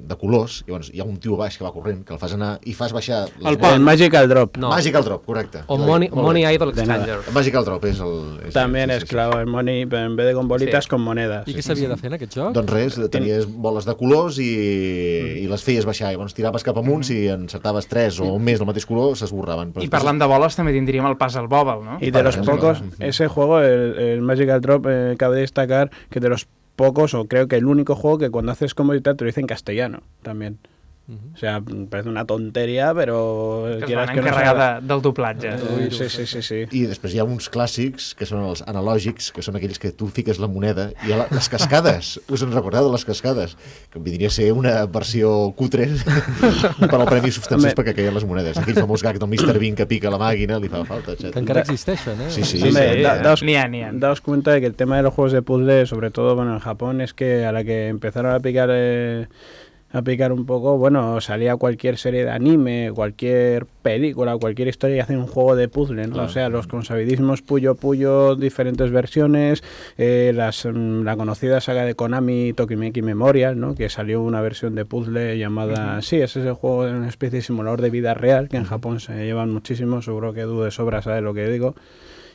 de colors, i llavors hi ha un tio baix que va corrent, que el fas anar i fas baixar... El boles. El Magical Drop. No. Magical Drop, correcte. O Money, Money. Idol. Exchanger. El Magical Drop és el... És También sí, es sí, sí. claro, el money, en vez de con bolitas, Sí. con monedas. I què s'havia de fer en aquest joc? Doncs res, tenies boles de colors i, i les feies baixar. I llavors tiraves cap amunt, si encertaves tres o més del mateix color, s'esborraven. I després- parlant de boles també tindríem el Puzzle Bobble, no? Y de los pocos, ese juego, el, el Magical Drop, eh, cabe destacar que de los pocos, o creo que el único juego que cuando haces comodidad te lo dice en castellano también. O sea, parece una tontería, pero Que es quieras van que no encarregar sea- de, del doblatge. Eh, sí, sí, sí, sí. I després hi ha uns clàssics, que són els analògics, que són aquells que tu fiques la moneda, i la, les cascades, us en recordeu de les cascades? Que vindria a ser una versió cutre per al Premi Substàncies perquè caien les monedes. Aquell famós gag del Mr. Bean que pica la màquina, li fa falta, etc. Que encara existeixen, eh? Sí, sí, sí. da- daos, N'hi ha, n'hi ha. daos cuenta de que el tema de los juegos de puzzle, sobre todo bueno, en Japón, es que a la que empezaron a picar eh, a picar un poco, bueno, salía cualquier serie de anime, cualquier película, cualquier historia y hacen un juego de puzzle, ¿no? O sea, los consabidismos Puyo Puyo, diferentes versiones, eh, las, mm, la conocida saga de Konami Tokimeki Memorial, ¿no? Que salió una versión de puzzle llamada... Sí, ese es el juego de una especie de simulador de vida real, que en Japón se llevan muchísimo, seguro que dudo de sobra saber lo que digo.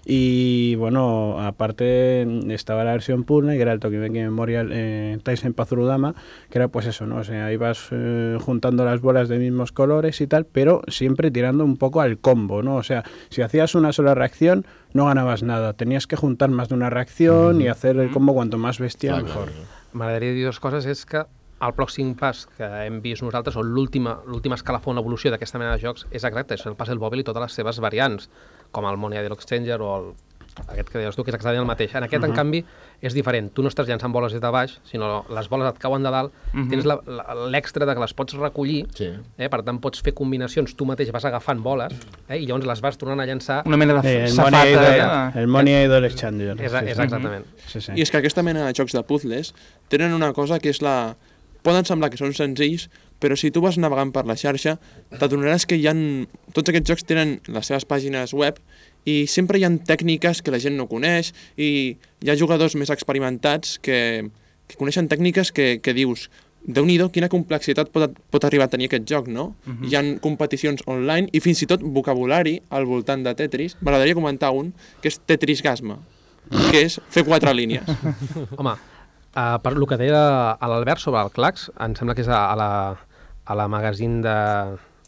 Y bueno, aparte estaba la versión puzzle, que era el Tokimeki Memorial eh, Taisen Pazurudama, que era pues eso, ¿no? O sea, ibas eh, juntando las bolas de mismos colores y tal, pero siempre tirando un poco al combo, ¿no? O sea, si hacías una sola reacción, no ganabas nada. Tenías que juntar más de una reacción y hacer el combo cuanto más bestia, Clar, mejor. M'agradaria dir dues coses, és que el pròxim pas que hem vist nosaltres, o l'última escalafó en l'evolució d'aquesta mena de jocs, és exacte, és el Puzzle Bobble i totes les seves variants, com el Money Idol Exchanger o el, aquest que deies tu, que és exactament el mateix. En aquest, uh -huh. en canvi, és diferent. Tu no estàs llançant boles des de baix, sinó les boles et cauen de dalt, uh -huh. tens l'extra de que les pots recollir, Sí. eh? per tant pots fer combinacions, tu mateix vas agafant boles, eh? i llavors les vas tornant a llançar. Una mena de Eh, el, safata. Money Idol, eh? el Money Idol Exchanger. És, sí, és sí. exactament. Sí, sí. I és que aquesta mena de jocs de puzzles tenen una cosa que és la... Poden semblar que són senzills, però si tu vas navegant per la xarxa, t'adonaràs que hi han... Tots aquests jocs tenen les seves pàgines web i sempre hi ha tècniques que la gent no coneix i hi ha jugadors més experimentats que, que coneixen tècniques que, que dius déu nhi quina complexitat pot, pot arribar a tenir aquest joc, no? Uh -huh. Hi han competicions online i fins i tot vocabulari al voltant de Tetris. M'agradaria comentar un, que és Tetris Gasma, que és fer quatre línies. Home, uh, per lo que deia l'Albert sobre el Clax, em sembla que és a, a la, a la magazine de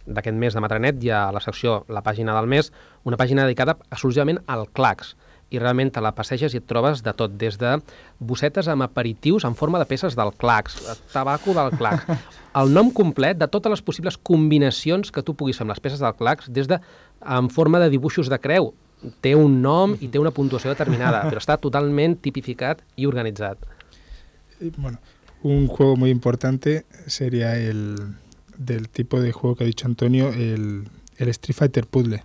d'aquest mes de Matranet hi ha a la secció La pàgina del mes, una pàgina dedicada exclusivament al Clax. I realment te la passeges i et trobes de tot, des de bossetes amb aperitius en forma de peces del Clax, tabaco del Clax, el nom complet de totes les possibles combinacions que tu puguis fer amb les peces del Clax, des de en forma de dibuixos de creu, té un nom i té una puntuació determinada, però està totalment tipificat i organitzat. Eh, Bueno, un juego muy importante sería el del tipo de juego que ha dicho Antonio, el, el Street Fighter Puzzle.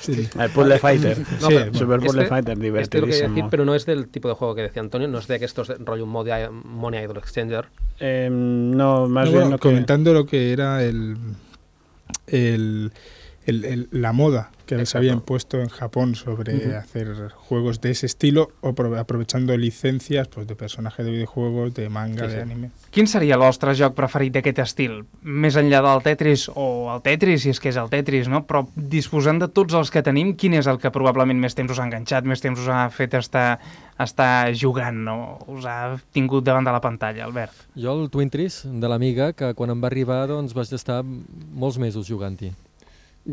Sí. El Puzzle Fighter. Sí, No, bueno. Super Puzzle Este- Fighter, Este lo que quería decir, divertidísimo. pero no es del tipo de juego que decía Antonio, no es de estos de rollo Money Money Idol Exchanger. Eh, no, más No, bien bueno, lo que- comentando lo que era el, el, el- el- la moda que se había impuesto en Japón sobre Ujú. hacer juegos de ese estilo o prove- aprovechando licencias pues de personajes de videojuegos, de manga, Sí, de sí. anime. Quin seria el vostre joc preferit d'aquest estil? Més enllà del Tetris o el Tetris, si és que és el Tetris, no? Però disposant de tots els que tenim, quin és el que probablement més temps us ha enganxat, més temps us ha fet estar, estar jugant, no? Us ha tingut davant de la pantalla, Albert? Jo el Twin Trees de l'Amiga, que quan em va arribar doncs, vaig estar molts mesos jugant-hi.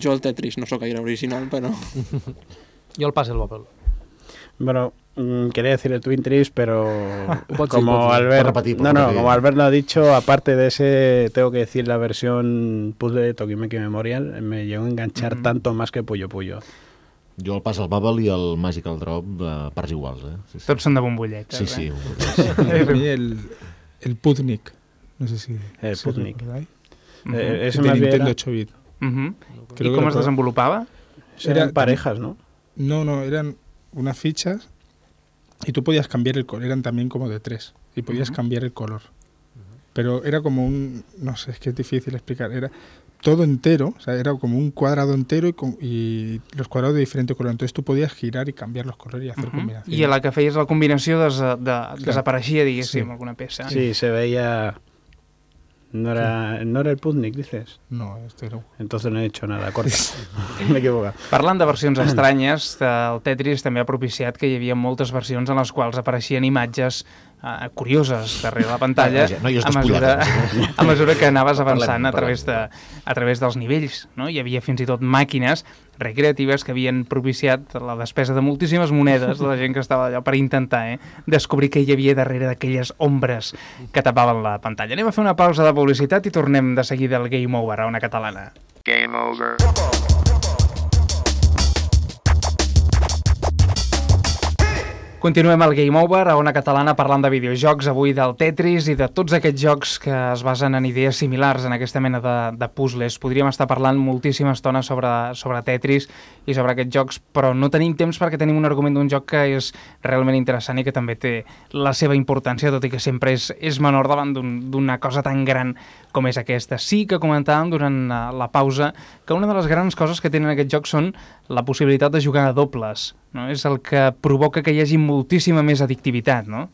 Jo el Tetris no sóc gaire original, però... Jo el Puzzle Bobble. Bueno, mm, quería decir el Twin Trees, pero como. Albert, no, no, como Albert lo ha dicho, aparte de ese, tengo que decir la versión puzzle de Tokimeki Memorial, me llegó a enganchar Mhm. tanto más que Puyo Puyo. Jo el pas al Bubble i el Magical Drop a parts iguals, eh? Sí, sí. Tots són de bombolletes. Sí, sí. Eh? A mí el, el Putnik. No sé si. El si Putnik. Mhm. Eh, ese de Nintendo era- 8 bit. Creo com es recordo- desenvolupava? Eran Era- parejas, ¿no? No, no, eran unas fichas y tú podías cambiar el color. Eran también como de tres y podías cambiar el color. Pero era como un. No sé, es que es difícil explicar. Era todo entero, o sea, era como un cuadrado entero y, con- y los cuadrados de diferente color. Entonces tú podías girar y cambiar los colores y hacer combinaciones. I a la que feies la combinació des, de, desapareixia, diguéssim, Sí. alguna peça. Sí, se veía... No era, no era el Putnik, dices. No, este no. Entonces no he hecho nada, corta. me he equivocado. Parlant de versions estranyes, el Tetris també ha propiciat que hi havia moltes versions en les quals apareixien imatges eh, curioses darrere la pantalla Vaja, noies a, mesura, despullades. a mesura que anaves avançant a través, de, a través dels nivells. No? Hi havia fins i tot màquines recreatives que havien propiciat la despesa de moltíssimes monedes de la gent que estava allà per intentar eh, descobrir què hi havia darrere d'aquelles ombres que tapaven la pantalla. Anem a fer una pausa de publicitat i tornem de seguida al Game Over a una catalana. Game over. Continuem al Game Over, a una catalana parlant de videojocs, avui del Tetris i de tots aquests jocs que es basen en idees similars en aquesta mena de, de puzzles. Podríem estar parlant moltíssima estona sobre, sobre Tetris i sobre aquests jocs, però no tenim temps perquè tenim un argument d'un joc que és realment interessant i que també té la seva importància, tot i que sempre és, és menor davant d'un- d'una cosa tan gran com és aquesta. Sí que comentàvem durant eh, la pausa que una de les grans coses que tenen aquests jocs són la possibilitat de jugar a dobles. No? És el que provoca que hi hagi moltíssima més addictivitat, no?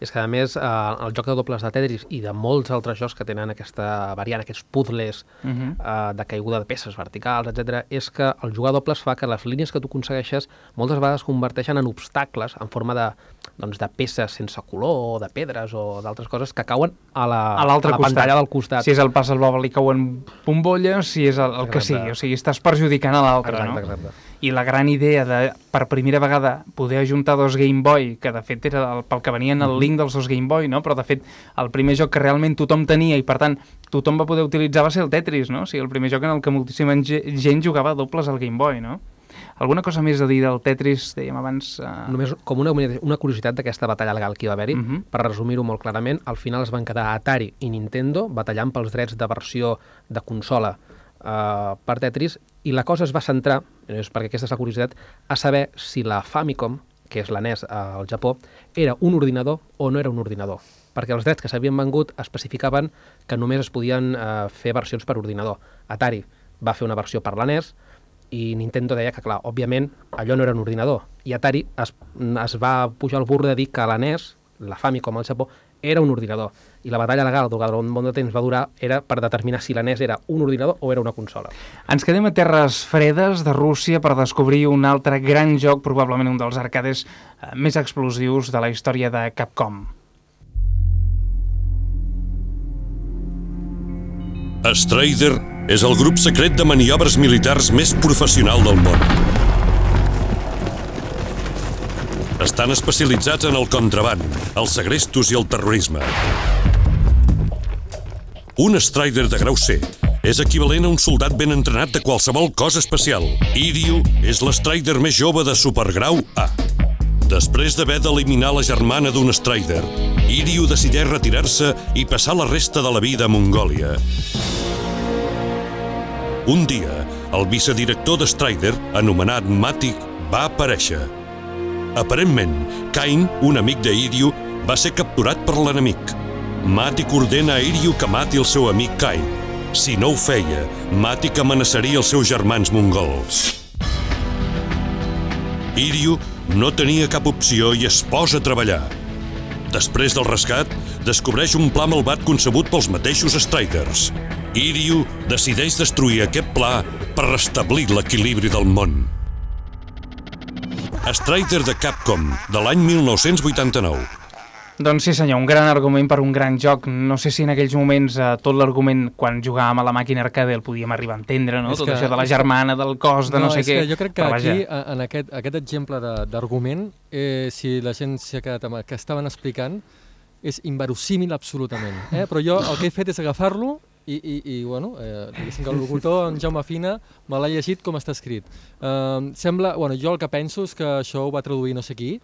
És que, a més, eh, el joc de dobles de Tetris i de molts altres jocs que tenen aquesta variant, aquests puzzles Mhm. eh, de caiguda de peces verticals, etc, és que el jugar dobles fa que les línies que tu aconsegueixes moltes vegades es converteixen en obstacles en forma de, doncs, de peces sense color, o de pedres o d'altres coses que cauen a la, a a la costat. pantalla del costat. Si és el pas al bobble i cauen bombolles, si és el, el que Exacte. sigui. O sigui, estàs perjudicant a l'altre, Exacte, no? exacte. I la gran idea de, per primera vegada, poder ajuntar dos Game Boy, que de fet era el, pel que venien el link dels dos Game Boy, no? però de fet el primer joc que realment tothom tenia i per tant tothom va poder utilitzar va ser el Tetris, no? O sigui, el primer joc en el que moltíssima ge- gent jugava dobles al Game Boy, no? Alguna cosa més a dir del Tetris, dèiem abans... Uh... Només com una, una curiositat d'aquesta batalla legal que hi va haver-hi, Mhm. per resumir-ho molt clarament, al final es van quedar Atari i Nintendo batallant pels drets de versió de consola eh, per Tetris i la cosa es va centrar, és perquè aquesta és la curiositat, a saber si la Famicom, que és la NES al Japó, era un ordinador o no era un ordinador. Perquè els drets que s'havien vengut especificaven que només es podien eh, fer versions per ordinador. Atari va fer una versió per la NES, i Nintendo deia que, clar, òbviament, allò no era un ordinador. I Atari es, es va pujar al burro de dir que la NES, la Famicom al Japó, era un ordinador. I la batalla legal durant un bon de temps va durar era per determinar si la NES era un ordinador o era una consola. Ens quedem a terres fredes de Rússia per descobrir un altre gran joc, probablement un dels arcades eh, més explosius de la història de Capcom. Strider és el grup secret de maniobres militars més professional del món. Estan especialitzats en el contraband, els segrestos i el terrorisme. Un Strider de grau C és equivalent a un soldat ben entrenat de qualsevol cos especial. Iryu és l'Strider més jove de supergrau A. Després d'haver d'eliminar la germana d'un Strider, Iryu decideix retirar-se i passar la resta de la vida a Mongòlia. Un dia, el vicedirector de Strider, anomenat Matic, va aparèixer. Aparentment, Kain, un amic d'Iryu, va ser capturat per l'enemic. Matic ordena a Iryu que mati el seu amic Kain. Si no ho feia, Matic amenaçaria els seus germans mongols. Iryu no tenia cap opció i es posa a treballar. Després del rescat, descobreix un pla malvat concebut pels mateixos Striders. Iryu decideix destruir aquest pla per restablir l'equilibri del món. Strider de Capcom, de l'any 1989. Doncs sí senyor, un gran argument per un gran joc. No sé si en aquells moments eh, tot l'argument quan jugàvem a la màquina arcade el podíem arribar a entendre, no? És Tot que- això de la germana, del cos, de no, sé és què. Que jo crec que Però aquí, vaja, en aquest, aquest exemple de- d'argument, eh, si la gent s'hi ha quedat amb el que estaven explicant, és inverosímil absolutament. Eh? Però jo el que he fet és agafar-lo i, i, i bueno, eh, diguéssim que el locutor, en Jaume Fina, me l'ha llegit com està escrit. Eh, sembla, bueno, jo el que penso és que això ho va traduir no sé qui,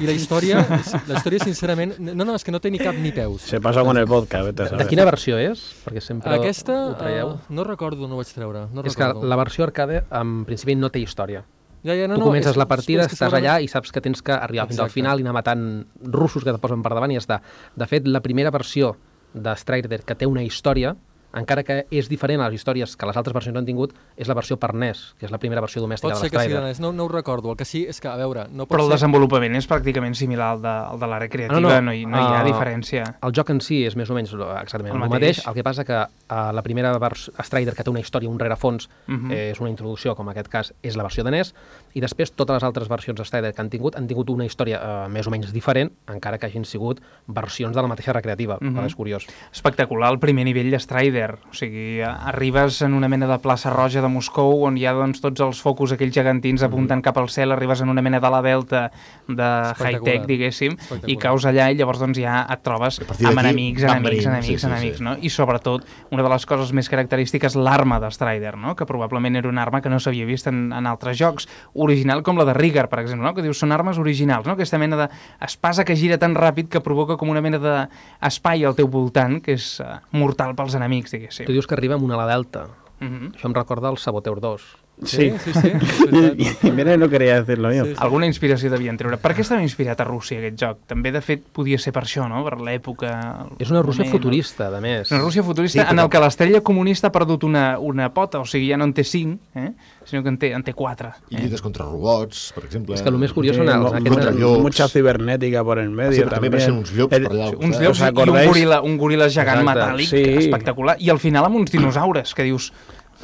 i la història, la història sincerament, no, no, és que no té ni cap ni peus. Se pasa con el podcast, vete a De saber. quina versió és? Perquè sempre Aquesta, ho traieu. eh, no recordo, no ho vaig treure. No és que la versió arcade, en principi, no té història. Ja, ja, no, tu no, comences és- la partida, és estàs segurament- allà i saps que tens que arribar fins al Exacte. final i anar matant russos que et posen per davant i ja està. De fet, la primera versió de Strider que té una història, encara que és diferent a les històries que les altres versions han tingut, és la versió per NES, que és la primera versió domèstica Pot de ser que sigui l'Strider. de NES, no, no ho recordo. El que sí és que, a veure, no pot però el ser... desenvolupament és pràcticament similar al de, al de l'àrea creativa, no, no, hi, no hi ha Ah, diferència. El joc en si és més o menys exactament El el, mateix. mateix. El que passa que uh, la primera vers Strider, que té una història, un rerefons, Mhm. eh, és una introducció, com en aquest cas és la versió de NES, i després totes les altres versions de Strider que han tingut han tingut una història uh, més o menys diferent, encara que hagin sigut versions de la mateixa recreativa, mm. -hmm. és curiós. Espectacular el primer nivell de Strider. O sigui, arribes en una mena de plaça roja de Moscou on hi ha doncs, tots els focus, aquells gegantins Mhm. apuntant cap al cel, arribes en una mena de la delta de high-tech, diguéssim, i caus allà i llavors doncs, ja et trobes amb enemics, enemics, enemics, sí, sí, enemics, sí. no? I sobretot, una de les coses més característiques, l'arma de Strider, no? que probablement era una arma que no s'havia vist en, en altres jocs, original com la de Rigger, per exemple, no? que dius són armes originals, no? aquesta mena d'espasa que gira tan ràpid que provoca com una mena d'espai al teu voltant, que és uh, mortal pels enemics, diguéssim. Tu dius que arriba amb una a la Delta. Mhm. Això em recorda el Saboteur 2. Sí, sí, sí. veritat. y mira, no quería decirlo yo. Sí, sí. Alguna inspiració devien treure. Per què estava inspirat a Rússia, aquest joc? També, de fet, podia ser per això, no? Per l'època... És una Rússia moment, futurista, de més. Una Rússia futurista Sí, en però- el que l'estrella comunista ha perdut una, una pota, o sigui, ja no en té cinc, eh? sinó que en té, en té quatre. I lluites contra robots, per exemple. És que el més curiós són Eh, els, aquests... contra llops. mucha cibernética por el medio Sí, però també apareixen uns llops per allà al Uns llops ¿Os i un goril·la, un goril·la gegant Exacte, metàl·lic sí. espectacular. I al final amb uns dinosaures, que dius...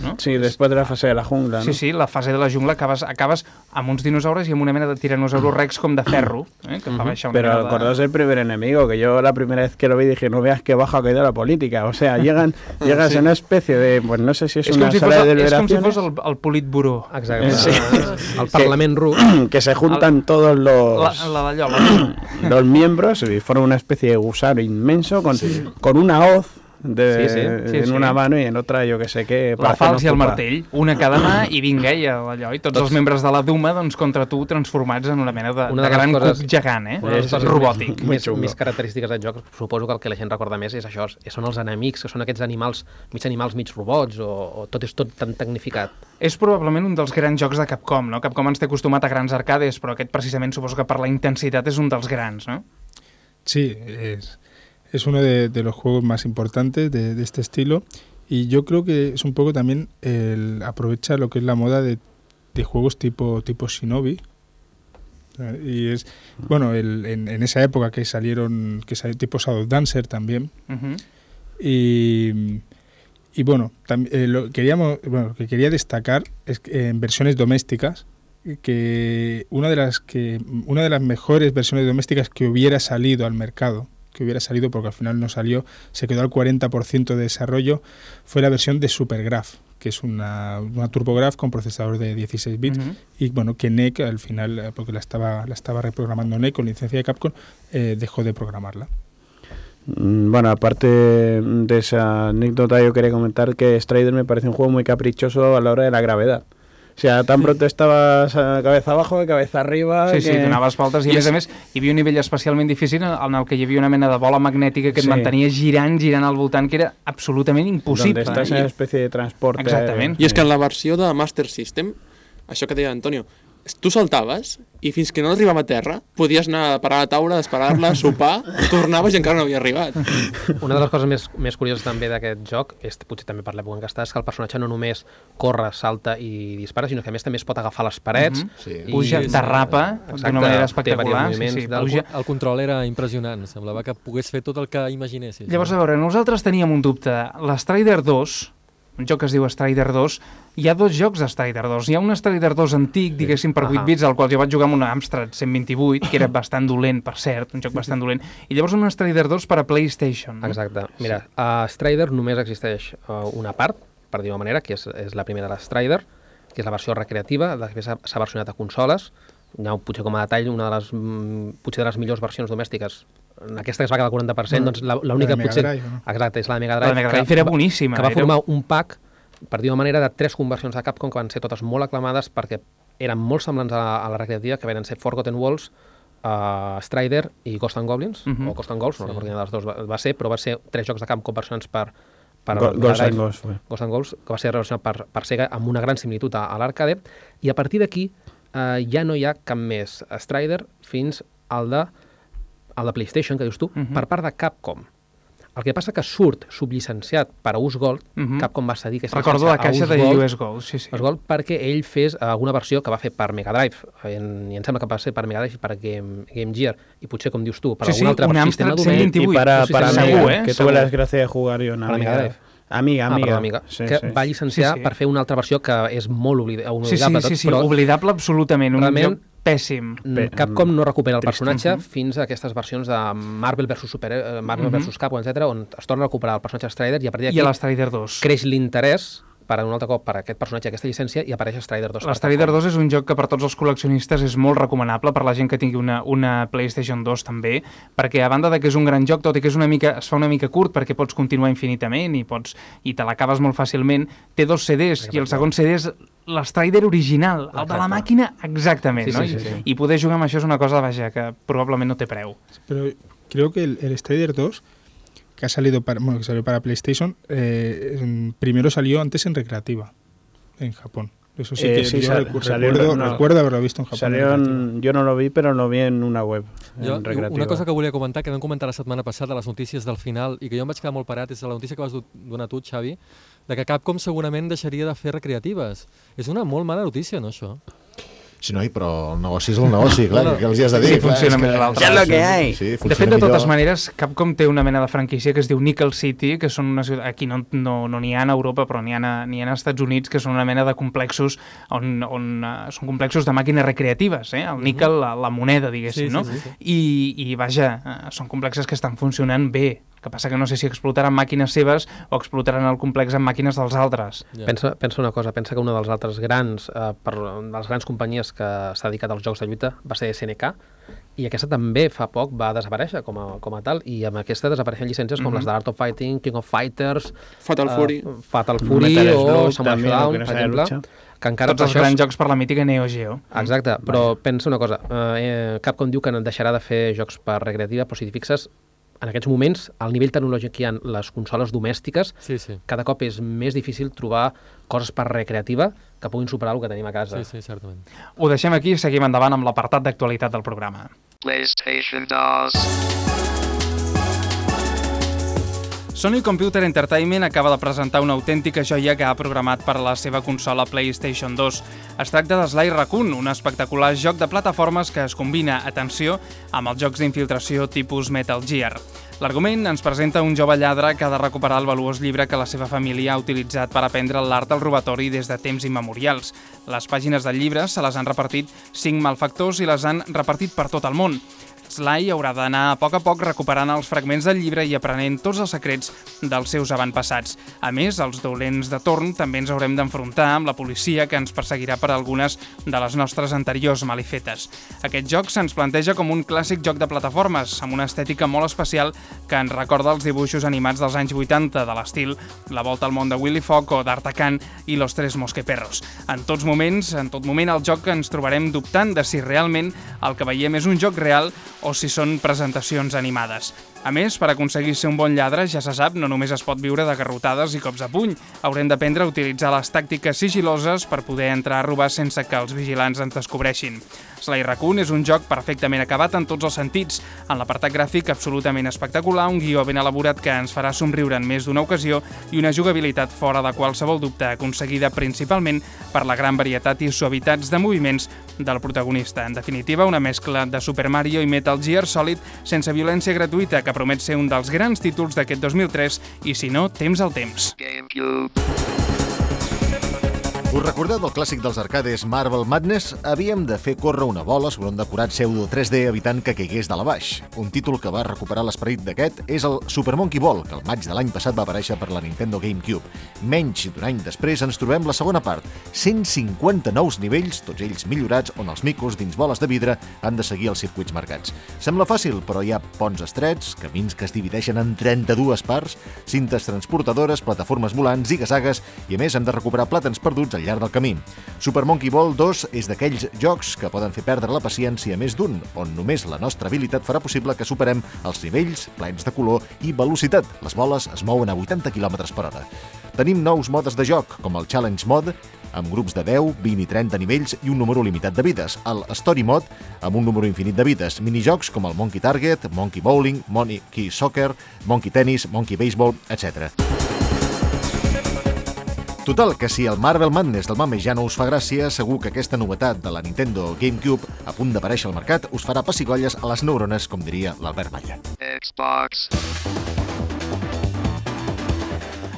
No? Sí, después de la fase de la jungla, ¿no? Sí, sí, la fase de la jungla acabes, acabes amb uns dinosaures i amb una mena de tiranosaurus rex com de ferro, eh? que fa baixar una Pero mena de... acordaos del primer enemigo, que yo la primera vez que lo vi dije, no veas qué baja ha caído la política. O sea, llegan, llegas Sí. a una especie de, pues no sé si es, És una si sala fos, de el, és com si deliberaciones, fos el, el Politburó. Exacte. Sí. El Parlament rus. que se juntan todos La, los, la d'allò, la... los miembros y forman una especie de gusano inmenso con, con una hoz de, Sí, sí, sí, en sí. una mano y en otra yo que sé qué. La para falç i el martell, una cada mà i vinga, i allò, i tots, els membres de la Duma doncs, contra tu transformats en una mena de, Una de de gran coses- cuc gegant, eh? Una de les coses robòtic. Més, xungo. més característiques del joc, suposo que el que la gent recorda més és això, són els enemics, que són aquests animals, mig animals, mig robots, o, o tot és tot tan tecnificat. És probablement un dels grans jocs de Capcom, no? Capcom ens té acostumat a grans arcades, però aquest precisament suposo que per la intensitat és un dels grans, no? Sí, es, es uno de, de los juegos más importantes de, de este estilo. Y yo creo que es un poco también el aprovecha lo que es la moda de, de juegos tipo tipo Shinobi. Y es bueno el- en, en esa época que salieron que salió tipo Shadow Dancer también. Uh y, y bueno, eh, lo, queríamos, bueno, lo que quería destacar es que en versiones domésticas que una de las que una de las mejores versiones domésticas que hubiera salido al mercado, que hubiera salido porque al final no salió, se quedó al 40% de desarrollo, fue la versión de Supergraph, que es una, una con procesador de 16 bits y bueno, que NEC al final, eh, porque la estaba, la estaba reprogramando NEC con licencia de Capcom, eh, dejó de programarla. Mm, Bueno, aparte de esa anécdota, yo quería comentar que Strider me parece un juego muy caprichoso a la hora de la gravedad. O sea, tan pronto estabas eh, cabeza abajo, cabeza arriba... Sí, sí, que- donaves voltes i, a més és- a més hi havia un nivell especialment difícil en el que hi havia una mena de bola magnètica que et Sí. mantenia girant, girant al voltant, que era absolutament impossible. Donde estás en una especie de transporte... Exactament. I és que en la versió de Master System, això que deia Antonio, tu saltaves i fins que no arribava a terra podies anar a parar a la taula, esperar-la, sopar, tornaves i encara no havia arribat. Una de les coses més, més curioses també d'aquest joc, és, potser també per l'època en què està, és que el personatge no només corre, salta i dispara, sinó que a més també es pot agafar les parets. Mhm. Sí. i- Puja, derrapa d'una manera espectacular. Sí, sí, del- puja. El control era impressionant, semblava que pogués fer tot el que imaginessis. Llavors, a veure, nosaltres teníem un dubte. L'Strider 2, un joc que es diu Strider 2, hi ha dos jocs de Strider 2. Hi ha un Strider 2 antic, diguéssim, per 8 Ahà. bits, al qual jo vaig jugar amb una Amstrad 128, que era bastant dolent, per cert, un joc bastant dolent, i llavors un Strider 2 per a PlayStation. no? Exacte. Mira, a Strider només existeix uh, una part, per dir-ho manera, que és, és la primera de Strider, que és la versió recreativa, després s'ha versionat a consoles, ha, potser com a detall, una de les, mm, potser de les millors versions domèstiques aquesta que es va quedar al 40%, Mm. doncs la- La l'única potser... Drive, no? Exacte, és la de Mega La Drive. de Mega que Drive era boníssima, Que va era- formar un pack, per dir-ho manera, de tres conversions de Capcom que van ser totes molt aclamades perquè eren molt semblants a la, a la recreativa, que venen ser Forgotten Walls, uh, Strider i Ghost and Goblins, Mhm. o Ghost and Goals, no Sí. recordo quin dels dos va, va ser, però va ser tres jocs de Capcom versionats per, per Go- Mega Ghost and fue. Ghost and Goals, que va ser versionat per, per Sega amb una gran similitud a, a l'arcade, i a partir d'aquí eh, ja no hi ha cap més Strider fins al de, al de PlayStation, que dius tu, Mhm. per part de Capcom. El que passa que surt sublicenciat per a US Gold, Mhm. Capcom va cedir aquesta Recordo la caixa a de US Gold, sí, sí. US Gold perquè ell fes eh, una versió que va fer per Mega Drive, en, i em sembla que va ser per Mega Drive i per Game, Game Gear, i potser, com dius tu, per Sí, sí, algun altre un per Amstrad sistema domètic. 128. Y para, un sistema para domètic. Amiga, eh? que Segur. tuve la desgracia de jugar en Per la Mega. Drive. Amiga, Ah, per amiga. Sí, que sí. va llicenciar Sí, sí. per fer una altra versió que és molt oblida, Sí, sí, oblidable. sí, sí, però oblidable absolutament, un realment, joc pèssim. mm, Capcom no recupera el Trist. personatge Mhm. fins a aquestes versions de Marvel vs Super eh, Marvel Mhm. vs Capcom, etc, on es torna a recuperar el personatge Strider i a partir I d'aquí a l'Strider 2. creix l'interès per un altre cop per aquest personatge, aquesta llicència, i apareix Strider 2. per L'Strider Capcom. 2 és un joc que per tots els col·leccionistes és molt recomanable, per la gent que tingui una, una PlayStation 2 també, perquè a banda de que és un gran joc, tot i que és una mica, es fa una mica curt perquè pots continuar infinitament i pots i te l'acabes molt fàcilment, té dos CDs i el segon CD és l'Strider original, el de la màquina exactament, Sí, no? sí, I- sí, sí. I poder jugar amb això és una cosa, vaja, que probablement no té preu. Pero creo que el, el Strider 2, que ha salido para, bueno, que salió para PlayStation, eh, primero salió antes en recreativa, en Japón. Eso sí Eh, que sí, yo sal- recu- salió- recuerdo, no. recuerdo haberlo visto en Japón. Salió en- yo no lo vi, pero lo vi en una web. Jo, en recreativa. una cosa que volia comentar, que vam comentar la setmana passada, les notícies del final, i que jo em vaig quedar molt parat, és la notícia que vas do- donar tu, Xavi, de que Capcom segurament deixaria de fer recreatives. És una molt mala notícia, no, això? Sí, noi, però el negoci és el negoci, clar, Bueno, que els hi has de dir. sí, clar, funciona és més l'altre. Sí, És lo que hay. Sí, de fet, de totes millor. maneres, Capcom té una mena de franquícia que es diu Nickel City, que són una ciutat, aquí no n'hi no, no ha a Europa, però n'hi ha, a- ha als Estats Units, que són una mena de complexos on, on uh, són complexos de màquines recreatives, eh? el níquel, la, la moneda, diguéssim, Sí, sí, no? sí, sí. I, I, vaja, uh, són complexes que estan funcionant bé. El que passa que no sé si explotaran màquines seves o explotaran el complex amb màquines dels altres. Yeah. Pensa, pensa una cosa, pensa que una dels altres grans, eh, per, de les grans companyies que s'ha dedicat als jocs de lluita va ser SNK, i aquesta també fa poc va desaparèixer com a, com a tal, i amb aquesta desapareixen llicències com Mhm. les d'Art of Fighting, King of Fighters, Fatal eh, Fury. Fatal Fury Metal o Samurai no per de exemple, lucha. que encara Tots els això grans jocs per la mítica Neo Geo. Exacte, però pensa una cosa, eh, Capcom diu que no deixarà de fer jocs per recreativa, però si t'hi fixes, en aquests moments, al nivell tecnològic que hi ha les consoles domèstiques, Sí, sí. cada cop és més difícil trobar coses per recreativa que puguin superar el que tenim a casa. Sí, sí, certament. Ho deixem aquí i seguim endavant amb l'apartat d'actualitat del programa. PlayStation 2. Sony Computer Entertainment acaba de presentar una autèntica joia que ha programat per a la seva consola PlayStation 2. Es tracta de Sly Raccoon, un espectacular joc de plataformes que es combina, atenció, amb els jocs d'infiltració tipus Metal Gear. L'argument ens presenta un jove lladre que ha de recuperar el valuós llibre que la seva família ha utilitzat per aprendre l'art del robatori des de temps immemorials. Les pàgines del llibre se les han repartit cinc malfactors i les han repartit per tot el món. Sly haurà d'anar a poc a poc recuperant els fragments del llibre i aprenent tots els secrets dels seus avantpassats. A més, els dolents de torn també ens haurem d'enfrontar amb la policia que ens perseguirà per algunes de les nostres anteriors malifetes. Aquest joc se'ns planteja com un clàssic joc de plataformes, amb una estètica molt especial que ens recorda els dibuixos animats dels anys 80 de l'estil La volta al món de Willy Fogg o d'Artacan i Los Tres Mosqueperros. En tots moments, en tot moment, el joc ens trobarem dubtant de si realment el que veiem és un joc real o si són presentacions animades. A més, per aconseguir ser un bon lladre, ja se sap, no només es pot viure de garrotades i cops de puny. Haurem d'aprendre a utilitzar les tàctiques sigiloses per poder entrar a robar sense que els vigilants ens descobreixin. Sly Raccoon és un joc perfectament acabat en tots els sentits. En l'apartat gràfic absolutament espectacular, un guió ben elaborat que ens farà somriure en més d'una ocasió i una jugabilitat fora de qualsevol dubte aconseguida principalment per la gran varietat i suavitats de moviments del protagonista. En definitiva, una mescla de Super Mario i Metal Gear Solid sense violència gratuïta que promet ser un dels grans títols d'aquest 2003 i, si no, temps al temps. GameCube. Us recordeu del clàssic dels arcades Marvel Madness? Havíem de fer córrer una bola sobre un decorat pseudo 3D evitant que caigués de la baix. Un títol que va recuperar l'esperit d'aquest és el Super Monkey Ball, que el maig de l'any passat va aparèixer per la Nintendo GameCube. Menys d'un any després ens trobem la segona part, 150 nous nivells, tots ells millorats, on els micos dins boles de vidre han de seguir els circuits marcats. Sembla fàcil, però hi ha ponts estrets, camins que es divideixen en 32 parts, cintes transportadores, plataformes volants, zigazagues i a més hem de recuperar plàtans perduts al llarg del camí. Super Monkey Ball 2 és d'aquells jocs que poden fer perdre la paciència més d'un, on només la nostra habilitat farà possible que superem els nivells plens de color i velocitat. Les boles es mouen a 80 km per hora. Tenim nous modes de joc, com el Challenge Mode, amb grups de 10, 20 i 30 nivells i un número limitat de vides. El Story Mode, amb un número infinit de vides. Minijocs com el Monkey Target, Monkey Bowling, Monkey Soccer, Monkey Tennis, Monkey Baseball, etc. Total, que si el Marvel Madness del Mame ja no us fa gràcia, segur que aquesta novetat de la Nintendo GameCube, a punt d'aparèixer al mercat, us farà pessigolles a les neurones, com diria l'Albert Malla. Xbox.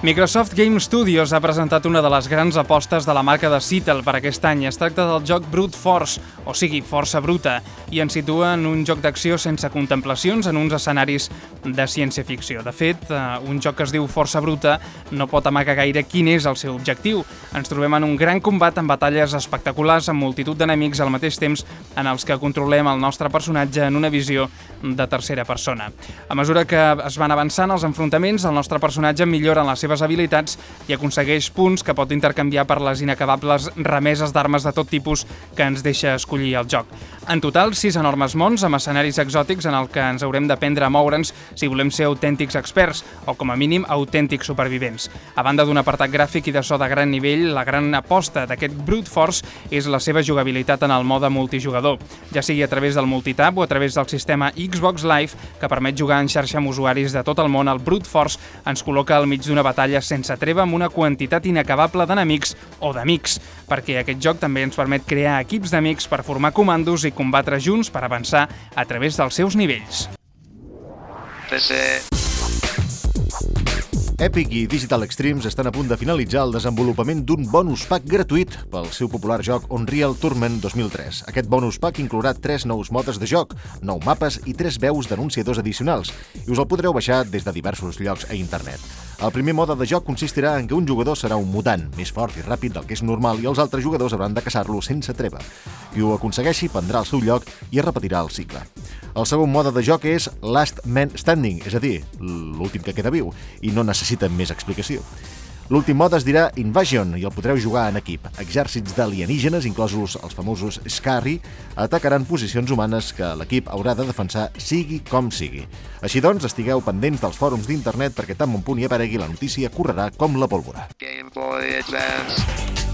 Microsoft Game Studios ha presentat una de les grans apostes de la marca de Seattle per aquest any. Es tracta del joc Brute Force, o sigui, força bruta, i ens situa en un joc d'acció sense contemplacions en uns escenaris de ciència-ficció. De fet, eh, un joc que es diu Força Bruta no pot amagar gaire quin és el seu objectiu. Ens trobem en un gran combat amb batalles espectaculars amb multitud d'enemics al mateix temps en els que controlem el nostre personatge en una visió de tercera persona. A mesura que es van avançant els enfrontaments, el nostre personatge millora en les seves habilitats i aconsegueix punts que pot intercanviar per les inacabables remeses d'armes de tot tipus que ens deixa escollir el joc. En total, sis enormes mons amb escenaris exòtics en el que ens haurem d'aprendre a moure'ns si volem ser autèntics experts o, com a mínim, autèntics supervivents. A banda d'un apartat gràfic i de so de gran nivell, la gran aposta d'aquest Brute Force és la seva jugabilitat en el mode multijugador, ja sigui a través del multitap o a través del sistema Xbox Live, que permet jugar en xarxa amb usuaris de tot el món. El Brute Force ens col·loca al mig d'una batalla sense treva amb una quantitat inacabable d'enemics o d'amics, perquè aquest joc també ens permet crear equips d'amics per formar comandos i combatre junts per avançar a través dels seus nivells. PC. Epic i Digital Extremes estan a punt de finalitzar el desenvolupament d'un bonus pack gratuït pel seu popular joc Unreal Tournament 2003. Aquest bonus pack inclourà tres nous modes de joc, nou mapes i tres veus d'anunciadors addicionals, i us el podreu baixar des de diversos llocs a internet. El primer mode de joc consistirà en que un jugador serà un mutant, més fort i ràpid del que és normal, i els altres jugadors hauran de caçar-lo sense treva. Qui ho aconsegueixi prendrà el seu lloc i es repetirà el cicle. El segon mode de joc és Last Man Standing, és a dir, l'últim que queda viu, i no necessita més explicació. L'últim mode es dirà Invasion i el podreu jugar en equip. Exèrcits d'alienígenes, inclosos els famosos Scarry, atacaran posicions humanes que l'equip haurà de defensar sigui com sigui. Així doncs, estigueu pendents dels fòrums d'internet perquè tan bon punt hi aparegui la notícia correrà com la pólvora. Game Boy Advance.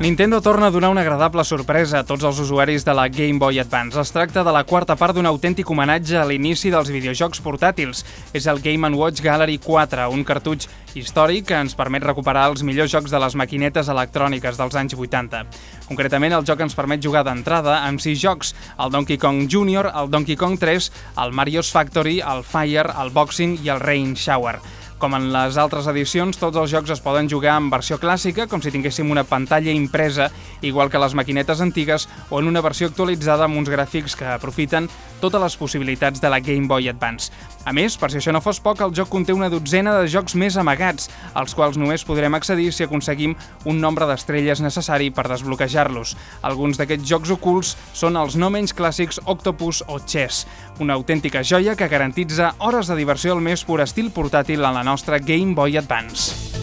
Nintendo torna a donar una agradable sorpresa a tots els usuaris de la Game Boy Advance. Es tracta de la quarta part d'un autèntic homenatge a l'inici dels videojocs portàtils. És el Game Watch Gallery 4, un cartutx històric que ens permet recuperar els millors jocs de les maquinetes electròniques dels anys 80. Concretament, el joc ens permet jugar d'entrada amb sis jocs, el Donkey Kong Jr., el Donkey Kong 3, el Mario's Factory, el Fire, el Boxing i el Rain Shower. Com en les altres edicions, tots els jocs es poden jugar en versió clàssica, com si tinguéssim una pantalla impresa, igual que les maquinetes antigues, o en una versió actualitzada amb uns gràfics que aprofiten totes les possibilitats de la Game Boy Advance. A més, per si això no fos poc, el joc conté una dotzena de jocs més amagats, als quals només podrem accedir si aconseguim un nombre d'estrelles necessari per desbloquejar-los. Alguns d'aquests jocs ocults són els no menys clàssics Octopus o Chess, una autèntica joia que garantitza hores de diversió al més pur estil portàtil en la nostra Game Boy Advance.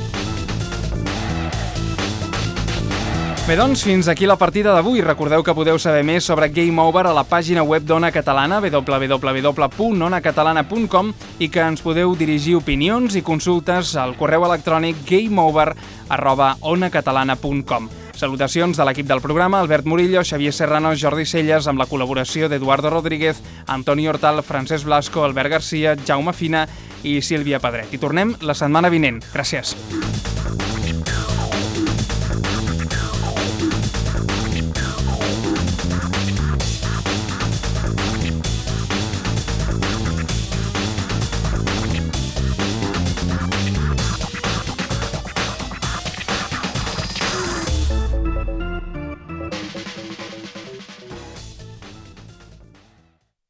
Bé, doncs, fins aquí la partida d'avui. Recordeu que podeu saber més sobre Game Over a la pàgina web d'Ona Catalana, www.onacatalana.com i que ens podeu dirigir opinions i consultes al correu electrònic gameover arroba onacatalana.com. Salutacions de l'equip del programa, Albert Murillo, Xavier Serrano, Jordi Celles, amb la col·laboració d'Eduardo Rodríguez, Antoni Hortal, Francesc Blasco, Albert Garcia, Jaume Fina i Sílvia Pedret. I tornem la setmana vinent. Gràcies.